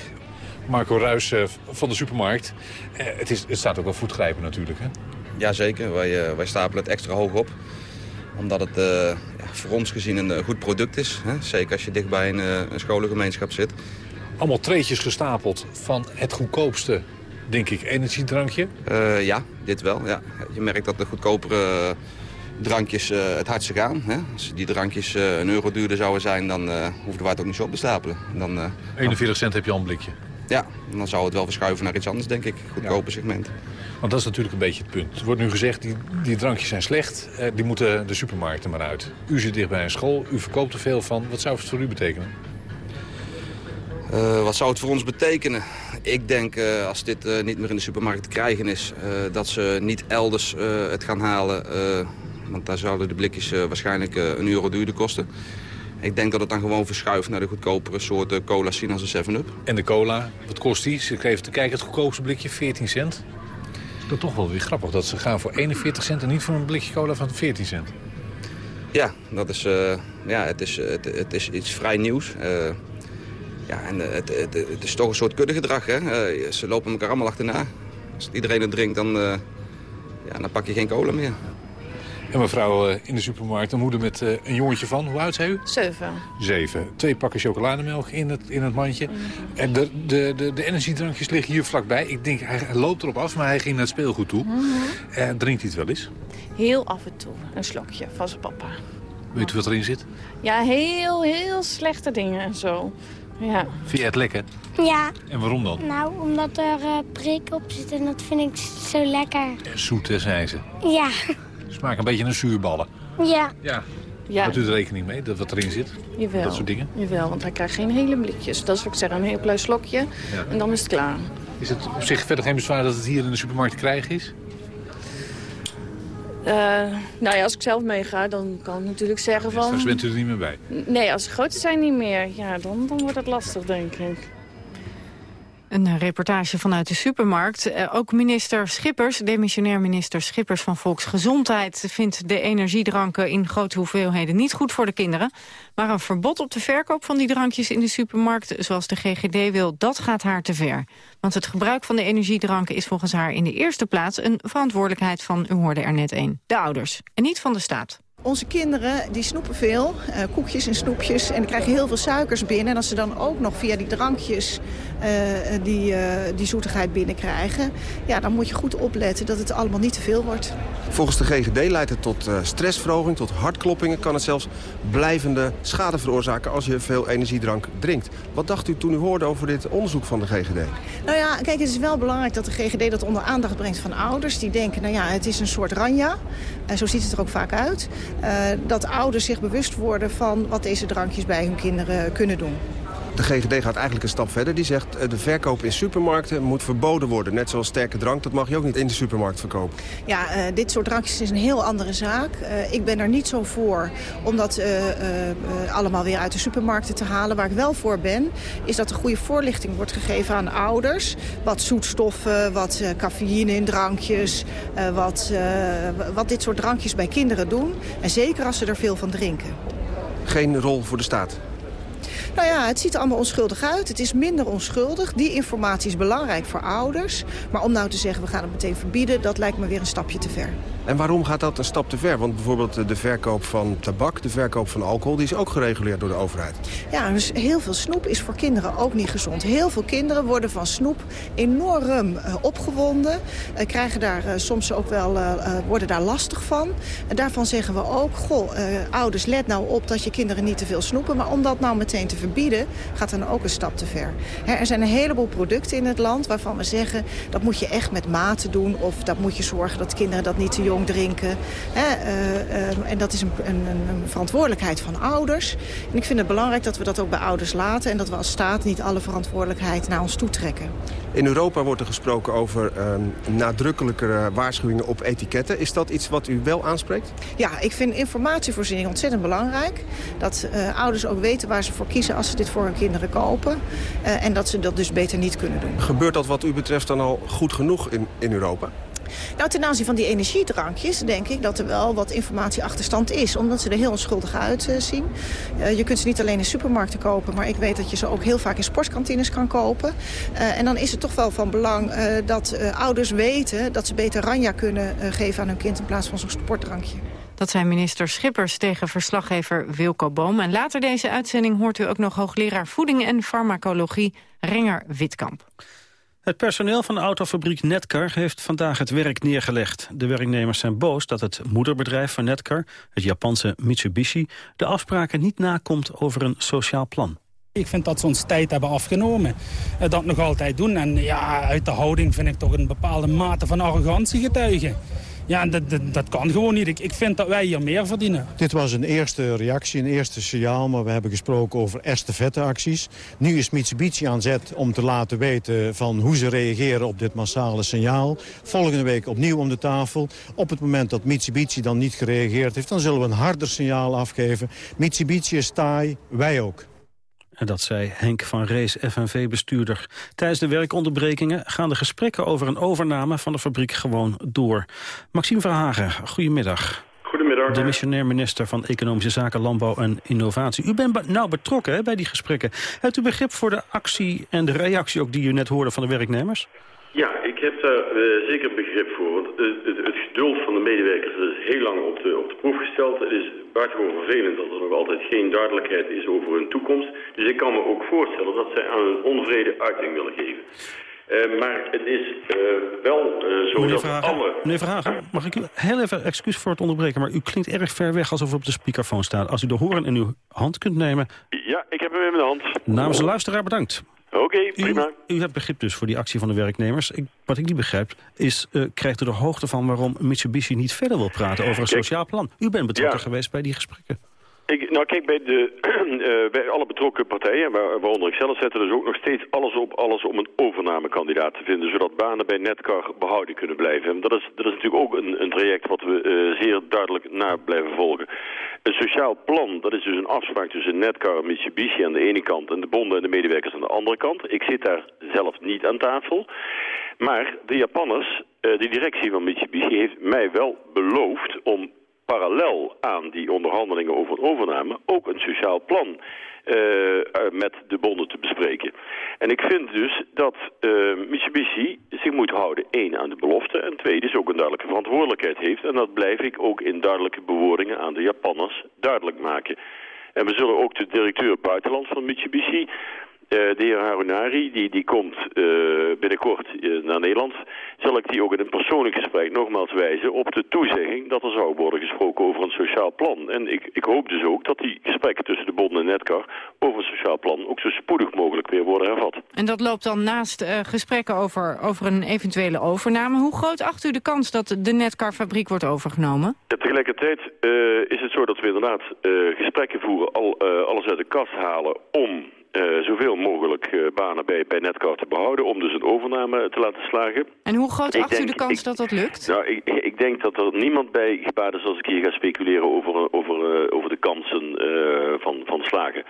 Marco Ruijs eh, van de supermarkt. Eh, het, is, het staat ook wel voetgrijpen natuurlijk, hè? Jazeker, wij, wij stapelen het extra hoog op. Omdat het eh, ja, voor ons gezien een goed product is. Hè? Zeker als je dicht bij een, eh, een scholengemeenschap zit. Allemaal treetjes gestapeld van het goedkoopste, denk ik, energiedrankje. Eh, ja, dit wel. Ja. Je merkt dat de goedkopere drankjes eh, het hardste gaan. Hè? Als die drankjes eh, een euro duurder zouden zijn, dan eh hoefden wij het ook niet zo op te stapelen. Dan, eh, 41 cent heb je al een blikje. ja, dan zou het wel verschuiven naar iets anders, denk ik. Goedkope segment. Want dat is natuurlijk een beetje het punt. Er wordt nu gezegd, die, die drankjes zijn slecht. eh, die moeten de supermarkten maar uit. U zit dicht bij een school, u verkoopt er veel van. Wat zou het voor u betekenen? Wat zou het voor ons betekenen? Ik denk uh, als dit uh, niet meer in de supermarkt te krijgen is... Uh, dat ze niet elders het gaan halen. Want daar zouden de blikjes waarschijnlijk een euro duurder kosten. Ik denk dat het dan gewoon verschuift naar de goedkopere soorten cola zien als een 7-Up. En de cola, wat kost die? Ik even te kijken, het goedkoopste blikje 14 cent. Dat is toch wel weer grappig dat ze gaan voor 41 cent en niet voor een blikje cola van 14 cent. Ja, dat is, ja het, is, het, het is iets vrij nieuws. Ja, en het, het, het, is toch een soort kuddegedrag. Hè? Uh, ze lopen elkaar allemaal achterna. Als iedereen het drinkt, dan, ja, dan pak je geen cola meer. En mevrouw uh, in de supermarkt, een moeder met een jongetje van, hoe oud zijn u? Zeven. Zeven. Twee pakken chocolademelk in het, in het mandje. Mm. En de, de, de, de energiedrankjes liggen hier vlakbij. Ik denk, hij loopt erop af, maar hij ging naar het speelgoed toe. Mm -hmm. drinkt hij het wel eens? Heel af en toe, een slokje van zijn papa. Weet u wat erin zit? Ja, heel, heel slechte dingen en zo. Ja. Vind je het lekker? Ja. En waarom dan? Nou, omdat er uh, prik op zit en dat vind ik zo lekker. En zoet, hè, zijn ze? Ja. Smaakt een beetje naar zuurballen. Ja. Ja. ja. Houdt u er rekening mee, dat wat erin zit? Jawel. Dat soort dingen? Jawel, want hij krijgt geen hele blikjes. Dat is wat ik zeg, een heel klein slokje ja. en dan is het klaar. Is het op zich verder geen bezwaar dat het hier in de supermarkt te krijgen is? Uh, nou ja, als ik zelf meega, dan kan ik natuurlijk zeggen van... Straks bent u er niet meer bij? Nee, als ze groter zijn niet meer. Ja, dan, dan wordt het lastig, denk ik. Een reportage vanuit de supermarkt. Uh, ook minister Schippers, demissionair minister Schippers van Volksgezondheid... vindt de energiedranken in grote hoeveelheden niet goed voor de kinderen. Maar een verbod op de verkoop van die drankjes in de supermarkt... zoals de GGD wil, dat gaat haar te ver. Want het gebruik van de energiedranken is volgens haar in de eerste plaats... een verantwoordelijkheid van, u hoorde er net één, de ouders. En niet van de staat. Onze kinderen die snoepen veel, uh, koekjes en snoepjes en krijgen heel veel suikers binnen. En als ze dan ook nog via die drankjes uh, die, uh, die zoetigheid binnenkrijgen... ja, dan moet je goed opletten dat het allemaal niet te veel wordt. Volgens de GGD leidt het tot stressverhoging, tot hartkloppingen. Kan het zelfs blijvende schade veroorzaken als je veel energiedrank drinkt. Wat dacht u toen u hoorde over dit onderzoek van de GGD? Nou ja, kijk, het is wel belangrijk dat de GGD dat onder aandacht brengt van ouders. Die denken, nou ja, het is een soort ranja. En zo ziet het er ook vaak uit. Uh, dat ouders zich bewust worden van wat deze drankjes bij hun kinderen kunnen doen. De GGD gaat eigenlijk een stap verder. Die zegt uh, de verkoop in supermarkten moet verboden worden. Net zoals sterke drank, dat mag je ook niet in de supermarkt verkopen. Ja, uh, dit soort drankjes is een heel andere zaak. ik ben er niet zo voor om dat allemaal weer uit de supermarkten te halen. Waar ik wel voor ben, is dat er goede voorlichting wordt gegeven aan ouders. Wat zoetstoffen, wat cafeïne in drankjes, wat, wat dit soort drankjes bij kinderen doen. En zeker als ze er veel van drinken. Geen rol voor de staat? Nou ja, het ziet er allemaal onschuldig uit. Het is minder onschuldig. Die informatie is belangrijk voor ouders. Maar om nou te zeggen, we gaan het meteen verbieden... dat lijkt me weer een stapje te ver. En waarom gaat dat een stap te ver? Want bijvoorbeeld de verkoop van tabak, de verkoop van alcohol... die is ook gereguleerd door de overheid. Ja, dus heel veel snoep is voor kinderen ook niet gezond. Heel veel kinderen worden van snoep enorm uh, opgewonden. Uh, krijgen daar uh, soms ook wel, worden daar lastig van. En daarvan zeggen we ook, goh, ouders, let nou op dat je kinderen niet te veel snoepen. Maar om dat nou meteen te verbieden, gaat dan ook een stap te ver. Er zijn een heleboel producten in het land waarvan we zeggen... dat moet je echt met mate doen of dat moet je zorgen dat kinderen dat niet te jong drinken. Hè, en dat is een, een, een verantwoordelijkheid van ouders. En ik vind het belangrijk dat we dat ook bij ouders laten... en dat we als staat niet alle verantwoordelijkheid naar ons toe trekken. In Europa wordt er gesproken over uh, nadrukkelijkere waarschuwingen op etiketten. Is dat iets wat u wel aanspreekt? Ja, ik vind informatievoorziening ontzettend belangrijk. Dat uh, ouders ook weten waar ze voor kiezen als ze dit voor hun kinderen kopen. En dat ze dat dus beter niet kunnen doen. Gebeurt dat wat u betreft dan al goed genoeg in, in Europa? Nou, ten aanzien van die energiedrankjes denk ik dat er wel wat informatieachterstand is. Omdat ze er heel onschuldig uitzien. Uh, je kunt ze niet alleen in supermarkten kopen, maar ik weet dat je ze ook heel vaak in sportkantines kan kopen. Uh, en dan is het toch wel van belang dat ouders weten dat ze beter ranja kunnen geven aan hun kind in plaats van zo'n sportdrankje. Dat zijn minister Schippers tegen verslaggever Wilco Boom. En later deze uitzending hoort u ook nog hoogleraar voeding en farmacologie Renger Witkamp. Het personeel van de autofabriek Netcar heeft vandaag het werk neergelegd. De werknemers zijn boos dat het moederbedrijf van Netcar, het Japanse Mitsubishi, de afspraken niet nakomt over een sociaal plan. Ik vind dat ze ons tijd hebben afgenomen. Eh, dat nog altijd doen. En ja, uit de houding vind ik toch een bepaalde mate van arrogantie getuigen. Ja, dat, dat, kan gewoon niet. Ik, ik vind dat wij hier meer verdienen. Dit was een eerste reactie, een eerste signaal. Maar we hebben gesproken over estafette-acties. Nu is Mitsubishi aan zet om te laten weten van hoe ze reageren op dit massale signaal. Volgende week opnieuw om de tafel. Op het moment dat Mitsubishi dan niet gereageerd heeft... dan zullen we een harder signaal afgeven. Mitsubishi is taai, wij ook. En dat zei Henk van Rees, FNV-bestuurder. Tijdens de werkonderbrekingen gaan de gesprekken over een overname van de fabriek gewoon door. Maxime Verhagen, goedemiddag. Goedemiddag. De missionair minister van Economische Zaken, Landbouw en Innovatie. U bent nou betrokken hè, bij die gesprekken. Hebt u begrip voor de actie en de reactie ook die u net hoorde van de werknemers? Ja, heb daar uh, zeker begrip voor. Want het, het, het, geduld van de medewerkers is heel lang op de, op de proef gesteld. Het is buitengewoon vervelend dat er nog altijd geen duidelijkheid is over hun toekomst. Dus ik kan me ook voorstellen dat zij aan hun onvrede uiting willen geven. Uh, maar het is uh, wel zo meneer dat Verhagen, alle... Meneer Verhagen, mag ik u heel even excuus voor het onderbreken... maar u klinkt erg ver weg alsof u op de speakerfoon staat. Als u de horen in uw hand kunt nemen... Ja, ik heb hem in mijn hand. Namens de luisteraar bedankt. Oké, okay, prima. U, u, hebt begrip dus voor die actie van de werknemers. Ik, wat ik niet begrijp is, uh, krijgt u de hoogte van waarom Mitsubishi niet verder wil praten over een Kijk, sociaal plan? U bent betrokken ja. geweest bij die gesprekken. Ik, nou kijk, bij, de, uh, bij alle betrokken partijen, waar, waaronder ik zelf, zetten dus ook nog steeds alles op alles om een overnamekandidaat te vinden, zodat banen bij Netcar behouden kunnen blijven. En dat is, is natuurlijk ook een, een traject wat we uh, zeer duidelijk na blijven volgen. Een sociaal plan, dat is dus een afspraak tussen Netcar en Mitsubishi aan de ene kant en de bonden en de medewerkers aan de andere kant. Ik zit daar zelf niet aan tafel. Maar de Japanners, uh, de directie van Mitsubishi, heeft mij wel beloofd om parallel aan die onderhandelingen over een overname ook een sociaal plan uh, met de bonden te bespreken. En ik vind dus dat uh, Mitsubishi zich moet houden, één, aan de belofte... en twee, dus ook een duidelijke verantwoordelijkheid heeft. En dat blijf ik ook in duidelijke bewoordingen aan de Japanners duidelijk maken. En we zullen ook de directeur buitenland van Mitsubishi... Uh, de heer Harunari, die, die komt uh, binnenkort uh, naar Nederland, zal ik die ook in een persoonlijk gesprek nogmaals wijzen op de toezegging dat er zou worden gesproken over een sociaal plan. En ik, ik hoop dus ook dat die gesprekken tussen de bonden en Netcar over een sociaal plan ook zo spoedig mogelijk weer worden hervat. En dat loopt dan naast gesprekken over, over een eventuele overname. Hoe groot acht u de kans dat de Netcar-fabriek wordt overgenomen? Ja, tegelijkertijd is het zo dat we inderdaad gesprekken voeren, al, alles uit de kast halen om uh, zoveel mogelijk uh, banen bij, bij Netcar te behouden... om dus een overname te laten slagen. En hoe groot acht u de kans ik, dat dat lukt? Nou, ik, ik, denk dat er niemand bij gebaat is als ik hier ga speculeren over, over, uh, over de kansen van, van slagen.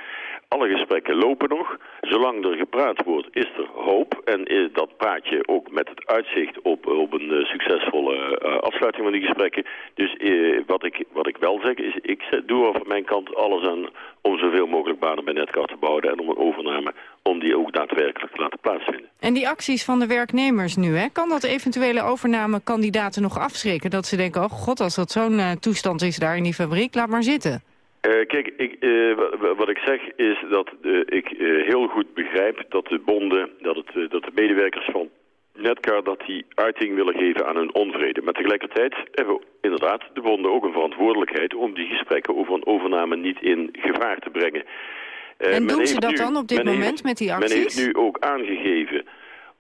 Alle gesprekken lopen nog. Zolang er gepraat wordt, is er hoop. En dat praat je ook met het uitzicht op, op een uh, succesvolle uh, afsluiting van die gesprekken. Dus uh, wat, ik, wat ik wel zeg is, ik doe over mijn kant alles aan om zoveel mogelijk banen bij Netcar te bouwen en om een overname, om die ook daadwerkelijk te laten plaatsvinden. En die acties van de werknemers nu, hè? kan dat eventuele overnamekandidaten nog afschrikken? Dat ze denken, oh god, als dat zo'n toestand is daar in die fabriek, laat maar zitten. Uh, kijk, ik, uh, wat ik zeg is dat uh, ik heel goed begrijp dat de bonden, dat, het, dat de medewerkers van Netcar, dat die uiting willen geven aan hun onvrede. Maar tegelijkertijd hebben inderdaad de bonden ook een verantwoordelijkheid om die gesprekken over een overname niet in gevaar te brengen. en doen ze dat nu, dan op dit moment heeft, met die acties? Men heeft nu ook aangegeven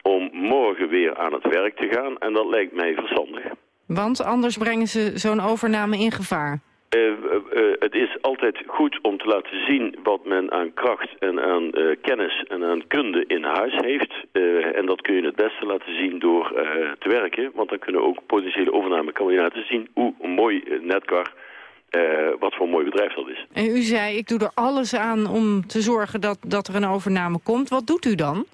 om morgen weer aan het werk te gaan en dat lijkt mij verstandig. Want anders brengen ze zo'n overname in gevaar? Uh, uh, uh, het is altijd goed om te laten zien wat men aan kracht en aan kennis en aan kunde in huis heeft. en dat kun je het beste laten zien door te werken. Want dan kunnen ook potentiële overnamekandidaten zien hoe mooi Netcar, wat voor een mooi bedrijf dat is. En u zei, ik doe er alles aan om te zorgen dat, dat er een overname komt. Wat doet u dan?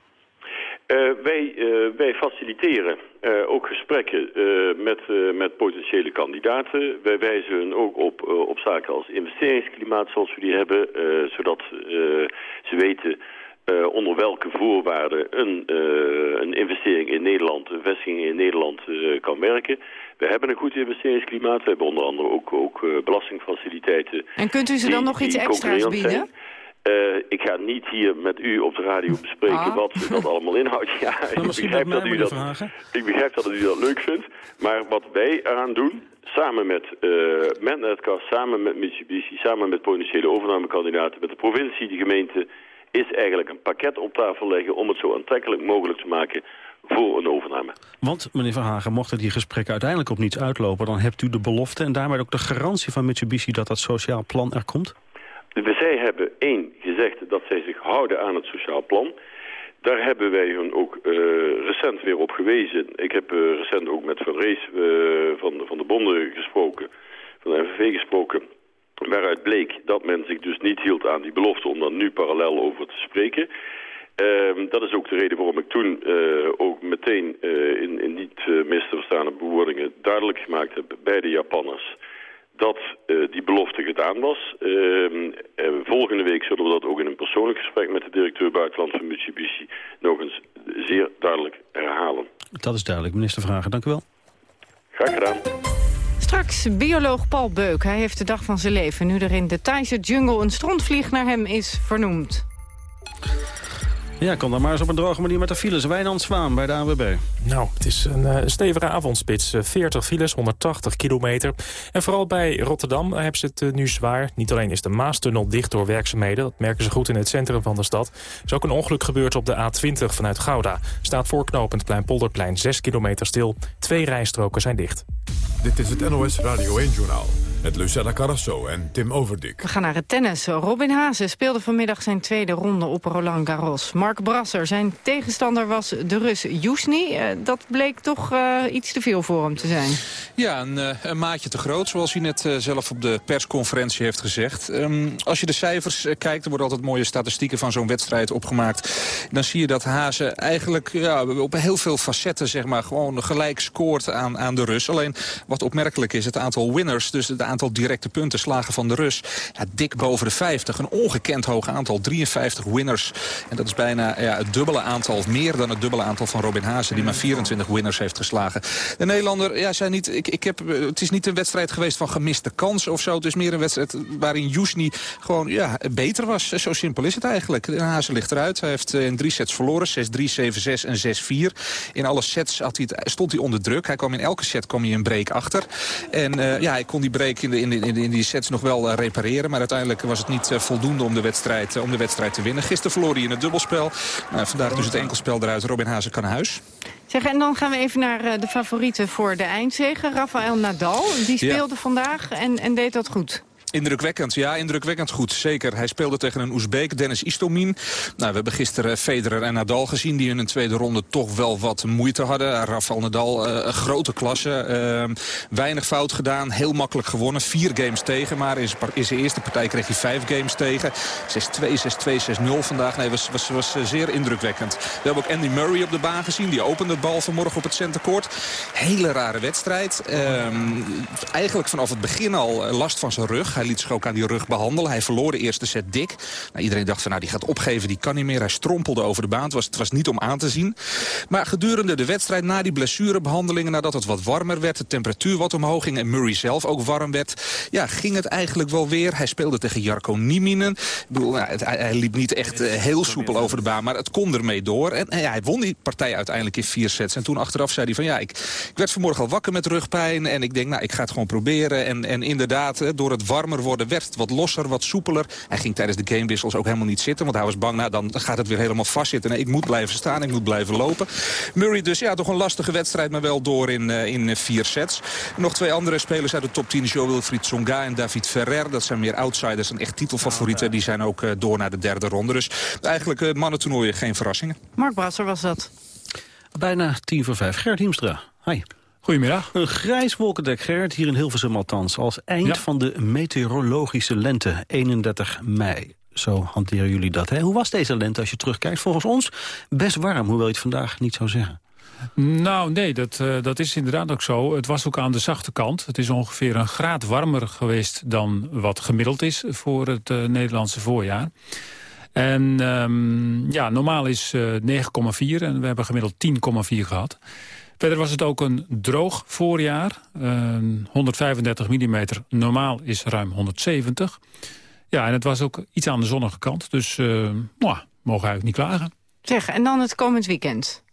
Uh, wij, uh, wij faciliteren uh, ook gesprekken met, met potentiële kandidaten. Wij wijzen hun ook op, op zaken als investeringsklimaat zoals we die hebben. zodat ze weten onder welke voorwaarden een, een investering in Nederland, een vestiging in Nederland kan werken. We hebben een goed investeringsklimaat. We hebben onder andere ook, ook belastingfaciliteiten. En kunt u ze dan nog iets extra's bieden? Zijn. Uh, ik ga niet hier met u op de radio bespreken ah. wat dat allemaal inhoudt. Ja, ik, begrijp dat u dat, ik begrijp dat u dat leuk vindt. Maar wat wij eraan doen, samen met, uh, met samen met Mitsubishi, samen met potentiële overnamekandidaten, met de provincie, de gemeente, is eigenlijk een pakket op tafel leggen om het zo aantrekkelijk mogelijk te maken voor een overname. Want, meneer Verhagen, mochten die gesprekken uiteindelijk op niets uitlopen... dan hebt u de belofte en daarmee ook de garantie van Mitsubishi dat dat sociaal plan er komt? Zij hebben één gezegd dat zij zich houden aan het sociaal plan. Daar hebben wij hun ook uh, recent weer op gewezen. Ik heb uh, recent ook met Van Rees uh, van, van de bonden gesproken, van de NVV gesproken... waaruit bleek dat men zich dus niet hield aan die belofte om daar nu parallel over te spreken... Uh, dat is ook de reden waarom ik toen ook meteen in, in niet mis te verstaande bewoordingen duidelijk gemaakt heb bij de Japanners dat uh, die belofte gedaan was. Uh, volgende week zullen we dat ook in een persoonlijk gesprek met de directeur buitenland van Mitsubishi nog eens zeer duidelijk herhalen. Dat is duidelijk, minister Vragen. Dank u wel. Graag gedaan. Straks bioloog Paul Beuk. Hij heeft de dag van zijn leven nu er in de Thaise jungle een strontvlieg naar hem is vernoemd. Ja, kom dan maar eens op een droge manier met de files. Wijnand Zwaan bij de ANWB. Nou, het is een uh, stevige avondspits. 40 files, 180 kilometer. En vooral bij Rotterdam hebben ze het uh, nu zwaar. Niet alleen is de Maastunnel dicht door werkzaamheden. Dat merken ze goed in het centrum van de stad. Er is ook een ongeluk gebeurd op de A20 vanuit Gouda. Staat voorknopend Kleinpolderplein 6 kilometer stil. Twee rijstroken zijn dicht. Dit is het NOS Radio 1-journaal. Met Lucella Carrasso en Tim Overdik. We gaan naar het tennis. Robin Haase speelde vanmiddag zijn tweede ronde op Roland Garros. Mark Brasser, zijn tegenstander was de Rus Jusni. Uh, dat bleek toch uh, iets te veel voor hem te zijn. Ja, een, uh, een maatje te groot, zoals hij net zelf op de persconferentie heeft gezegd. Um, als je de cijfers kijkt, er worden altijd mooie statistieken van zo'n wedstrijd opgemaakt. Dan zie je dat Haase eigenlijk ja, op heel veel facetten zeg maar, gewoon gelijk scoort aan, aan de Rus. Alleen wat opmerkelijk is, het aantal winners, dus het aantal directe punten slagen van de Rus, ja, dik boven de 50. Een ongekend hoog aantal, 53 winners. En dat is bijna ja, het dubbele aantal, of meer dan het dubbele aantal van Robin Haase... die maar 24 winners heeft geslagen. De Nederlander, ja, zei niet, ik, ik heb, het is niet een wedstrijd geweest van gemiste kansen of zo. Het is meer een wedstrijd waarin Jusni gewoon ja, beter was. Zo simpel is het eigenlijk. De Haase ligt eruit. Hij heeft in drie sets verloren. 6-3, 7-6 en 6-4. In alle sets had hij het, stond hij onder druk. Hij kwam in elke set kwam hij een break achter. En uh, ja, hij kon die break in, de, in, de, in, die sets nog wel uh, repareren. Maar uiteindelijk was het niet uh, voldoende om de, wedstrijd, om de wedstrijd te winnen. Gisteren verloor hij in het dubbelspel. Vandaag dus het enkelspel eruit. Robin Hazen kan naar huis. Zeg, en dan gaan we even naar de favorieten voor de eindzege. Rafael Nadal, die speelde ja. vandaag en, en deed dat goed. Indrukwekkend, ja, indrukwekkend goed. Zeker. Hij speelde tegen een Oezbeek, Dennis Istomin. Nou, we hebben gisteren Federer en Nadal gezien... die in een tweede ronde toch wel wat moeite hadden. Rafael Nadal, uh, grote klasse. Uh, weinig fout gedaan, heel makkelijk gewonnen. Vier games tegen, maar in zijn eerste partij kreeg hij vijf games tegen. 6-2, 6-2, 6-0 vandaag. Nee, was, was, was zeer indrukwekkend. We hebben ook Andy Murray op de baan gezien. Die opende het bal vanmorgen op het centercourt. Hele rare wedstrijd. Uh, eigenlijk vanaf het begin al last van zijn rug. Hij liet zich ook aan die rug behandelen. Hij verloor de eerste set dik. Nou, iedereen dacht van nou die gaat opgeven, die kan niet meer. Hij strompelde over de baan. Het was, het was niet om aan te zien. Maar gedurende de wedstrijd, na die blessurebehandelingen... nadat het wat warmer werd, de temperatuur wat omhoog ging... en Murray zelf ook warm werd... ja, ging het eigenlijk wel weer. Hij speelde tegen Jarko Nieminen. Ik bedoel, nou, hij, liep niet echt uh, heel soepel over de baan... maar het kon ermee door. En, hij won die partij uiteindelijk in vier sets. En toen achteraf zei hij van ja, ik, ik werd vanmorgen al wakker met rugpijn... en ik denk, nou, ik ga het gewoon proberen. En, en inderdaad, door het warmer worden werd het wat losser, wat soepeler. Hij ging tijdens de gamewissels ook helemaal niet zitten. Want hij was bang, nou, dan gaat het weer helemaal vastzitten. Nee, ik moet blijven staan, ik moet blijven lopen. Murray dus, ja, toch een lastige wedstrijd, maar wel door in, uh, in vier sets. Nog twee andere spelers uit de top 10, Jo-Wilfried Tsonga en David Ferrer. Dat zijn meer outsiders en echt titelfavorieten. Die zijn ook uh, door naar de derde ronde. Dus eigenlijk uh, mannentoernooien geen verrassingen. Mark Brasser was dat. Bijna tien voor vijf. Gert Hiemstra, hi. Goedemiddag. Een grijs wolkendek, Gert, hier in Hilversum althans. Als eind ja. van de meteorologische lente, 31 mei. Zo hanteren jullie dat. Hè? Hoe was deze lente als je terugkijkt? Volgens ons best warm, hoewel je het vandaag niet zou zeggen. Nou, nee, dat, uh, dat is inderdaad ook zo. Het was ook aan de zachte kant. Het is ongeveer een graad warmer geweest dan wat gemiddeld is voor het uh, Nederlandse voorjaar. En um, ja, normaal is uh, 9,4 en we hebben gemiddeld 10,4 gehad. Verder was het ook een droog voorjaar. Uh, 135 mm normaal is ruim 170. Ja, en het was ook iets aan de zonnige kant. Dus uh, nou, mogen eigenlijk niet klagen. Zeg, en dan het komend weekend?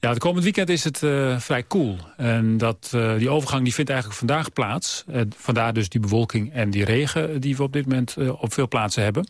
Ja, het komend weekend is het uh, vrij koel. Cool. En dat, uh, die overgang die vindt eigenlijk vandaag plaats. Uh, vandaar dus die bewolking en die regen die we op dit moment op veel plaatsen hebben.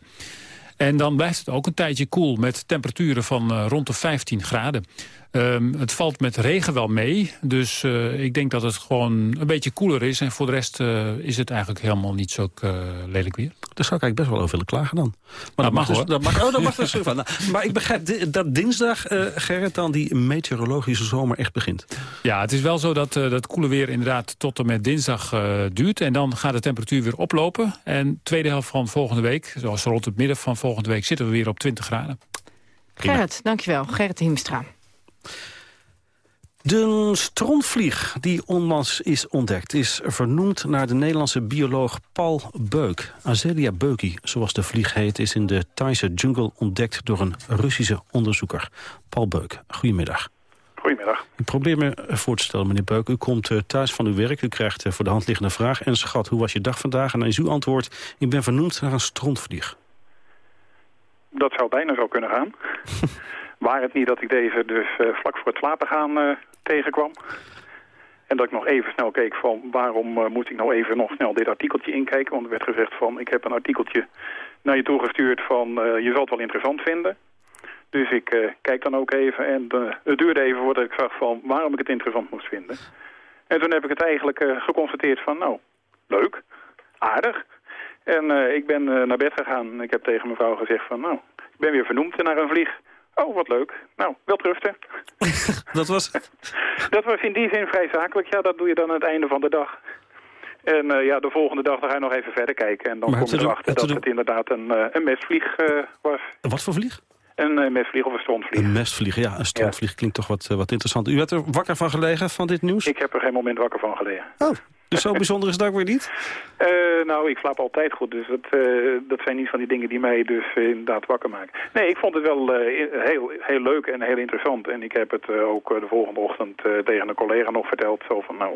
En dan blijft het ook een tijdje koel cool met temperaturen van rond de 15 graden. Um, het valt met regen wel mee. Dus uh, ik denk dat het gewoon een beetje koeler is. En voor de rest uh, is het eigenlijk helemaal niet zo uh, lelijk weer. Daar zou ik eigenlijk best wel over willen klagen dan. Maar dat, dat mag, dus, dat mag, oh, dat mag dus van. Nou, maar ik begrijp dat dinsdag, Gerrit, dan die meteorologische zomer echt begint. Ja, het is wel zo dat dat koele weer inderdaad tot en met dinsdag duurt. En dan gaat de temperatuur weer oplopen. En tweede helft van volgende week, zoals rond het midden van volgende week... zitten we weer op 20 graden. Gerrit, dankjewel. Gerrit Hiemstra. De strontvlieg die onlangs is ontdekt... is vernoemd naar de Nederlandse bioloog Paul Beuk. Azelia Beuki, zoals de vlieg heet... is in de Thaise jungle ontdekt door een Russische onderzoeker. Paul Beuk, goedemiddag. Goedemiddag. Ik probeer me voor te stellen, meneer Beuk. U komt thuis van uw werk, u krijgt voor de hand liggende vraag... en schat, hoe was je dag vandaag? En dan is uw antwoord, ik ben vernoemd naar een strontvlieg. Dat zou bijna zo kunnen gaan. Waar het niet dat ik deze dus uh, vlak voor het slapen gaan uh, tegenkwam. En dat ik nog even snel keek van waarom uh, moet ik nou even nog snel dit artikeltje inkijken. Want er werd gezegd van ik heb een artikeltje naar je toegestuurd van je zal het wel interessant vinden. Dus ik kijk dan ook even en het duurde even voordat ik zag van waarom ik het interessant moest vinden. En toen heb ik het eigenlijk geconstateerd van nou, leuk, aardig. En ik ben naar bed gegaan. Ik heb tegen mijn vrouw gezegd van nou, ik ben weer vernoemd naar een vlieg. Oh, wat leuk. Nou, wel trusten. dat was... dat was in die zin vrij zakelijk. Ja, dat doe je dan aan het einde van de dag. En uh, ja, de volgende dag dan ga je nog even verder kijken. En dan maar kom je erachter dat het inderdaad een, uh, een mestvlieg uh, was. Wat voor vlieg? Een mestvlieg of een strontvlieg. Een mestvlieg, ja. Een strontvlieg ja. klinkt toch wat, wat interessant. U had er wakker van gelegen van dit nieuws? Ik heb er geen moment wakker van gelegen. Oh, dus zo bijzonder is dat ook weer niet? Uh, nou, ik slaap altijd goed, dus dat, uh, dat zijn niet van die dingen die mij dus uh, inderdaad wakker maken. Nee, ik vond het wel heel, heel leuk en heel interessant. En ik heb het ook de volgende ochtend tegen een collega nog verteld. Zo van, nou,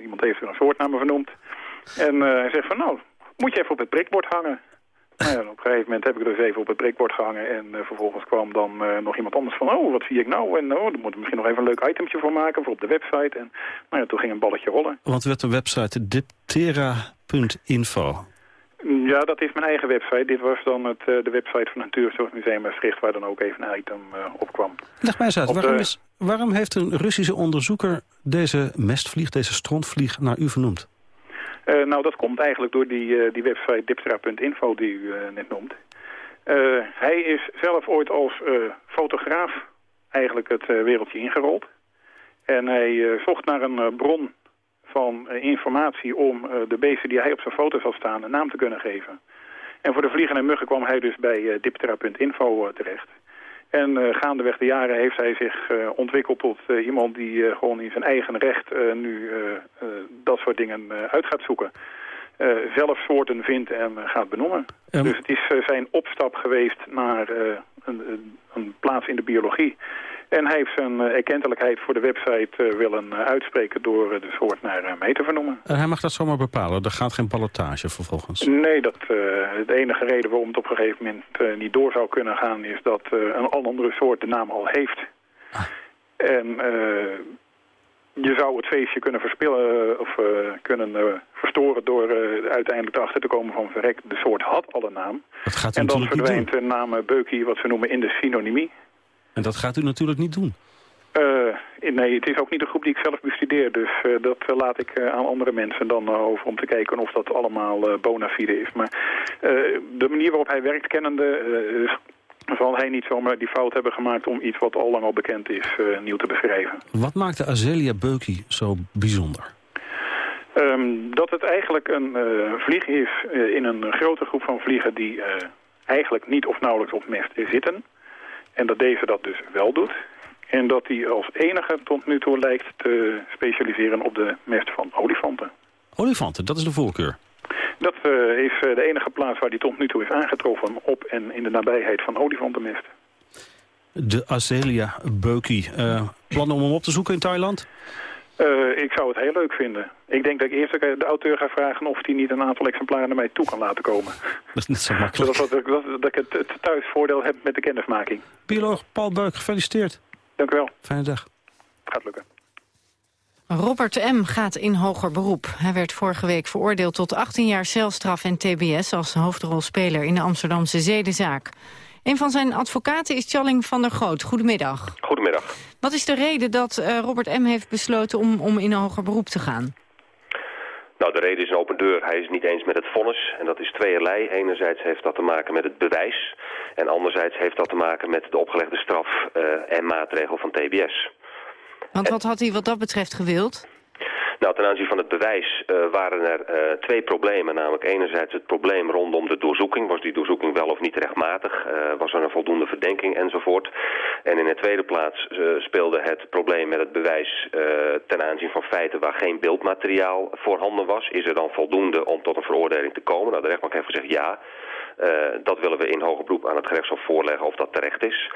iemand heeft er een soort naar vernoemd. En hij zegt van, nou, moet je even op het prikbord hangen. Nou ja, op een gegeven moment heb ik dus even op het prikbord gehangen en uh, vervolgens kwam dan uh, nog iemand anders van, oh, wat zie ik nou? En oh, daar moeten we misschien nog even een leuk itemtje voor maken voor op de website. En nou ja, toen ging een balletje rollen. Want hebt een website, diptera.info. Ja, dat is mijn eigen website. Dit was dan het, uh, de website van het Natuurzorgmuseum Maastricht... waar dan ook even een item op kwam. Leg mij eens uit, waarom, de... is, waarom heeft een Russische onderzoeker... deze mestvlieg, deze strontvlieg, naar u vernoemd? Uh, nou, dat komt eigenlijk door die, uh, die website dipstra.info die u uh, net noemt. hij is zelf ooit als fotograaf eigenlijk het wereldje ingerold. En hij zocht naar een bron van informatie om de beesten die hij op zijn foto zal staan een naam te kunnen geven. En voor de vliegen en muggen kwam hij dus bij diptera.info terecht. En uh, gaandeweg de jaren heeft hij zich uh, ontwikkeld tot uh, iemand die gewoon in zijn eigen recht nu dat soort dingen uit gaat zoeken. zelf soorten vindt en gaat benoemen. Um. Dus het is zijn opstap geweest naar een, een, plaats in de biologie. En hij heeft zijn erkentelijkheid voor de website willen uitspreken door de soort naar mij te vernoemen. hij mag dat zomaar bepalen, er gaat geen ballotage vervolgens? Nee, dat, de enige reden waarom het op een gegeven moment niet door zou kunnen gaan... is dat een al andere soort de naam al heeft. Ah. En je zou het feestje kunnen verspillen of kunnen verstoren... door uiteindelijk erachter te komen van verrek, de soort had al een naam. Dat gaat en dan verdwijnt de naam Beukie, wat we noemen, in de synonymie. En dat gaat u natuurlijk niet doen. Uh, nee, het is ook niet een groep die ik zelf bestudeer. Dus uh, dat uh, laat ik aan andere mensen dan over om te kijken of dat allemaal bona fide is. Maar de manier waarop hij werkt kennende zal hij niet zomaar die fout hebben gemaakt om iets wat al lang al bekend is nieuw te beschrijven. Wat maakt de Azelia Beukie zo bijzonder? Um, dat het eigenlijk een vlieg is in een grote groep van vliegen die eigenlijk niet of nauwelijks op mest zitten. En dat deze dat dus wel doet. En dat hij als enige tot nu toe lijkt te specialiseren op de mest van olifanten. Olifanten, dat is de voorkeur? Dat uh, is de enige plaats waar hij tot nu toe is aangetroffen op en in de nabijheid van olifantenmest. De Azelia Beukie. Uh, plannen om hem op te zoeken in Thailand? Uh, ik zou het heel leuk vinden. Ik denk dat ik eerst de auteur ga vragen of hij niet een aantal exemplaren naar mij toe kan laten komen. Dat is niet zo makkelijk. Zodat dat, dat, dat ik het, het thuisvoordeel heb met de kennismaking. Bioloog Paul Beuk, gefeliciteerd. Dank u wel. Fijne dag. Gaat lukken. Robert M. gaat in hoger beroep. Hij werd vorige week veroordeeld tot 18 jaar celstraf en tbs... als hoofdrolspeler in de Amsterdamse zedenzaak. Een van zijn advocaten is Challing van der Groot. Goedemiddag. Goedemiddag. Wat is de reden dat uh, Robert M. heeft besloten om, om in een hoger beroep te gaan? Nou, de reden is een open deur. Hij is niet eens met het vonnis. En dat is tweeërlei. Enerzijds heeft dat te maken met het bewijs. En anderzijds heeft dat te maken met de opgelegde straf uh, en maatregel van TBS. Want wat had hij wat dat betreft gewild? Nou, ten aanzien van het bewijs uh, waren er uh, twee problemen. Namelijk enerzijds het probleem rondom de doorzoeking. Was die doorzoeking wel of niet rechtmatig? Uh, was er een voldoende verdenking enzovoort? En in de tweede plaats speelde het probleem met het bewijs ten aanzien van feiten waar geen beeldmateriaal voorhanden was. Is er dan voldoende om tot een veroordeling te komen? Nou, de rechtbank heeft gezegd ja. dat willen we in hoger beroep aan het gerechtshof voorleggen of dat terecht is.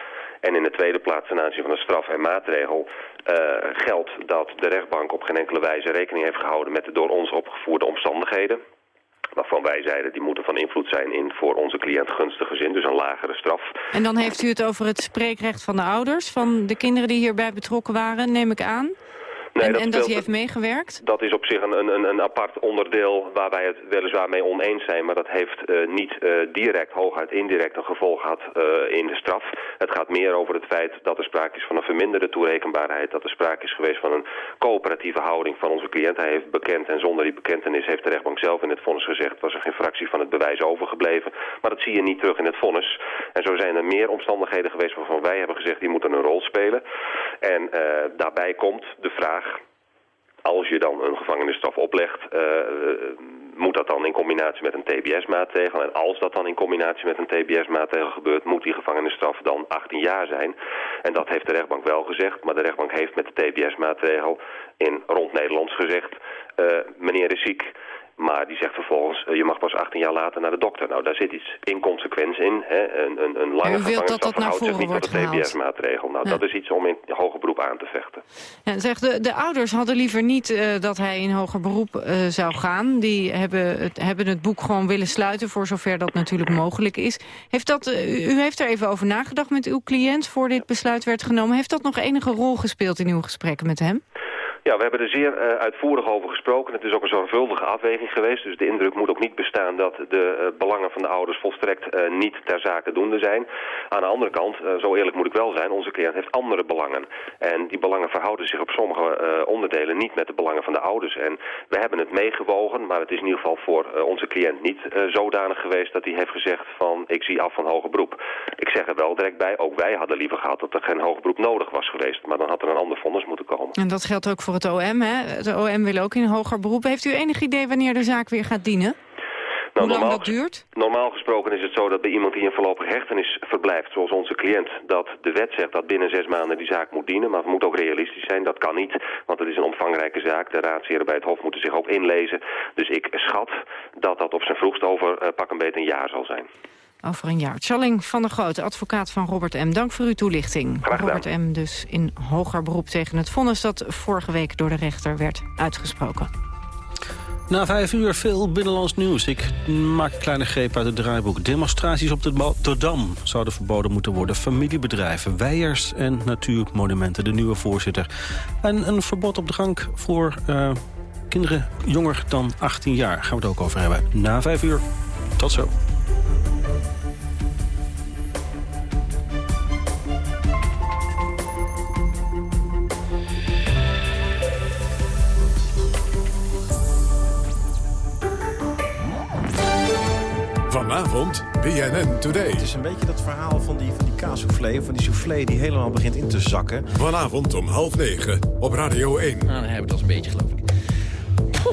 En in de tweede plaats ten aanzien van de straf en maatregel uh, geldt dat de rechtbank op geen enkele wijze rekening heeft gehouden met de door ons opgevoerde omstandigheden. Waarvan wij zeiden die moeten van invloed zijn in voor onze cliënt gunstige zin, dus een lagere straf. En dan heeft u het over het spreekrecht van de ouders, van de kinderen die hierbij betrokken waren, neem ik aan? Nee, en dat, en dat hij heeft meegewerkt? Dat is op zich een, een, een apart onderdeel waar wij het weliswaar mee oneens zijn. Maar dat heeft uh, niet uh, direct, hooguit indirect een gevolg gehad uh, in de straf. Het gaat meer over het feit dat er sprake is van een verminderde toerekenbaarheid. Dat er sprake is geweest van een coöperatieve houding van onze cliënt. Hij heeft bekend en zonder die bekentenis heeft de rechtbank zelf in het vonnis gezegd... was er geen fractie van het bewijs overgebleven. Maar dat zie je niet terug in het vonnis. En zo zijn er meer omstandigheden geweest waarvan wij hebben gezegd... die moeten een rol spelen. En daarbij komt de vraag als je dan een gevangenisstraf oplegt, uh, moet dat dan in combinatie met een TBS-maatregel. En als dat dan in combinatie met een TBS-maatregel gebeurt, moet die gevangenisstraf dan 18 jaar zijn. En dat heeft de rechtbank wel gezegd, maar de rechtbank heeft met de TBS-maatregel in rond Nederlands gezegd, uh, meneer is ziek, maar die zegt vervolgens, uh, je mag pas 18 jaar later naar de dokter. Nou, daar zit iets inconsequents in. Hè? Een, een, een lange gevangenisstraf verhoudt zich niet tot de TBS-maatregel. Nou, ja. dat is iets om in hoger beroep aan te vechten. Ja, zegt de, de ouders hadden liever niet uh, dat hij in hoger beroep uh, zou gaan. Die hebben het, hebben het boek gewoon willen sluiten, voor zover dat natuurlijk mogelijk is. Heeft dat, u heeft er even over nagedacht met uw cliënt voor dit besluit werd genomen. Heeft dat nog enige rol gespeeld in uw gesprekken met hem? Ja, we hebben er zeer uh, uitvoerig over gesproken. Het is ook een zorgvuldige afweging geweest. Dus de indruk moet ook niet bestaan dat de uh, belangen van de ouders volstrekt uh, niet ter zake doende zijn. Aan de andere kant, zo eerlijk moet ik wel zijn, onze cliënt heeft andere belangen. En die belangen verhouden zich op sommige onderdelen niet met de belangen van de ouders. En we hebben het meegewogen, maar het is in ieder geval voor onze cliënt niet zodanig geweest dat hij heeft gezegd van ik zie af van hoger beroep. Ik zeg er wel direct bij, ook wij hadden liever gehad dat er geen hoger beroep nodig was geweest. Maar dan had er een ander vonnis moeten komen. En dat geldt ook voor het OM, hè? Het OM wil ook in hoger beroep. Heeft u enig idee wanneer de zaak weer gaat dienen? Nou, Hoe lang normaal, dat duurt? Normaal gesproken is het zo dat bij iemand die in voorlopige hechtenis verblijft, zoals onze cliënt, dat de wet zegt dat binnen zes maanden die zaak moet dienen. Maar we moeten ook realistisch zijn, dat kan niet, want het is een omvangrijke zaak. De raadsheren bij het Hof moeten zich ook inlezen. Dus ik schat dat dat op zijn vroegst over uh, pak een beetje een jaar zal zijn. Over een jaar. Charling van der Grote, advocaat van Robert M. Dank voor uw toelichting. Robert M. dus in hoger beroep tegen het vonnis dat vorige week door de rechter werd uitgesproken. Na vijf uur veel binnenlands nieuws. Ik maak een kleine greep uit het draaiboek. Demonstraties op de Rotterdam zouden verboden moeten worden. Familiebedrijven, weijers en natuurmonumenten. De nieuwe voorzitter. En een verbod op drank voor uh, kinderen jonger dan 18 jaar. Gaan we het ook over hebben. Na vijf uur. Tot zo. Vanavond BNN Today. Het is een beetje dat verhaal van die, van die kaassoufflé, van die soufflé die helemaal begint in te zakken. Vanavond om half negen op Radio 1. Nou, dan hebben we het al een beetje, geloof ik.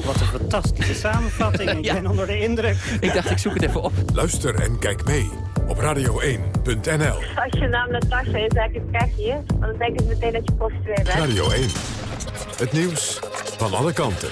Wat een fantastische samenvatting. Ik Ja. ben onder de indruk. Ik dacht, ik zoek het even op. Luister en kijk mee op radio1.nl. Als je naam Natasja is, zeg ik het krijg je. Want dan denk ik meteen dat je prostituee bent. Radio 1. Het nieuws van alle kanten.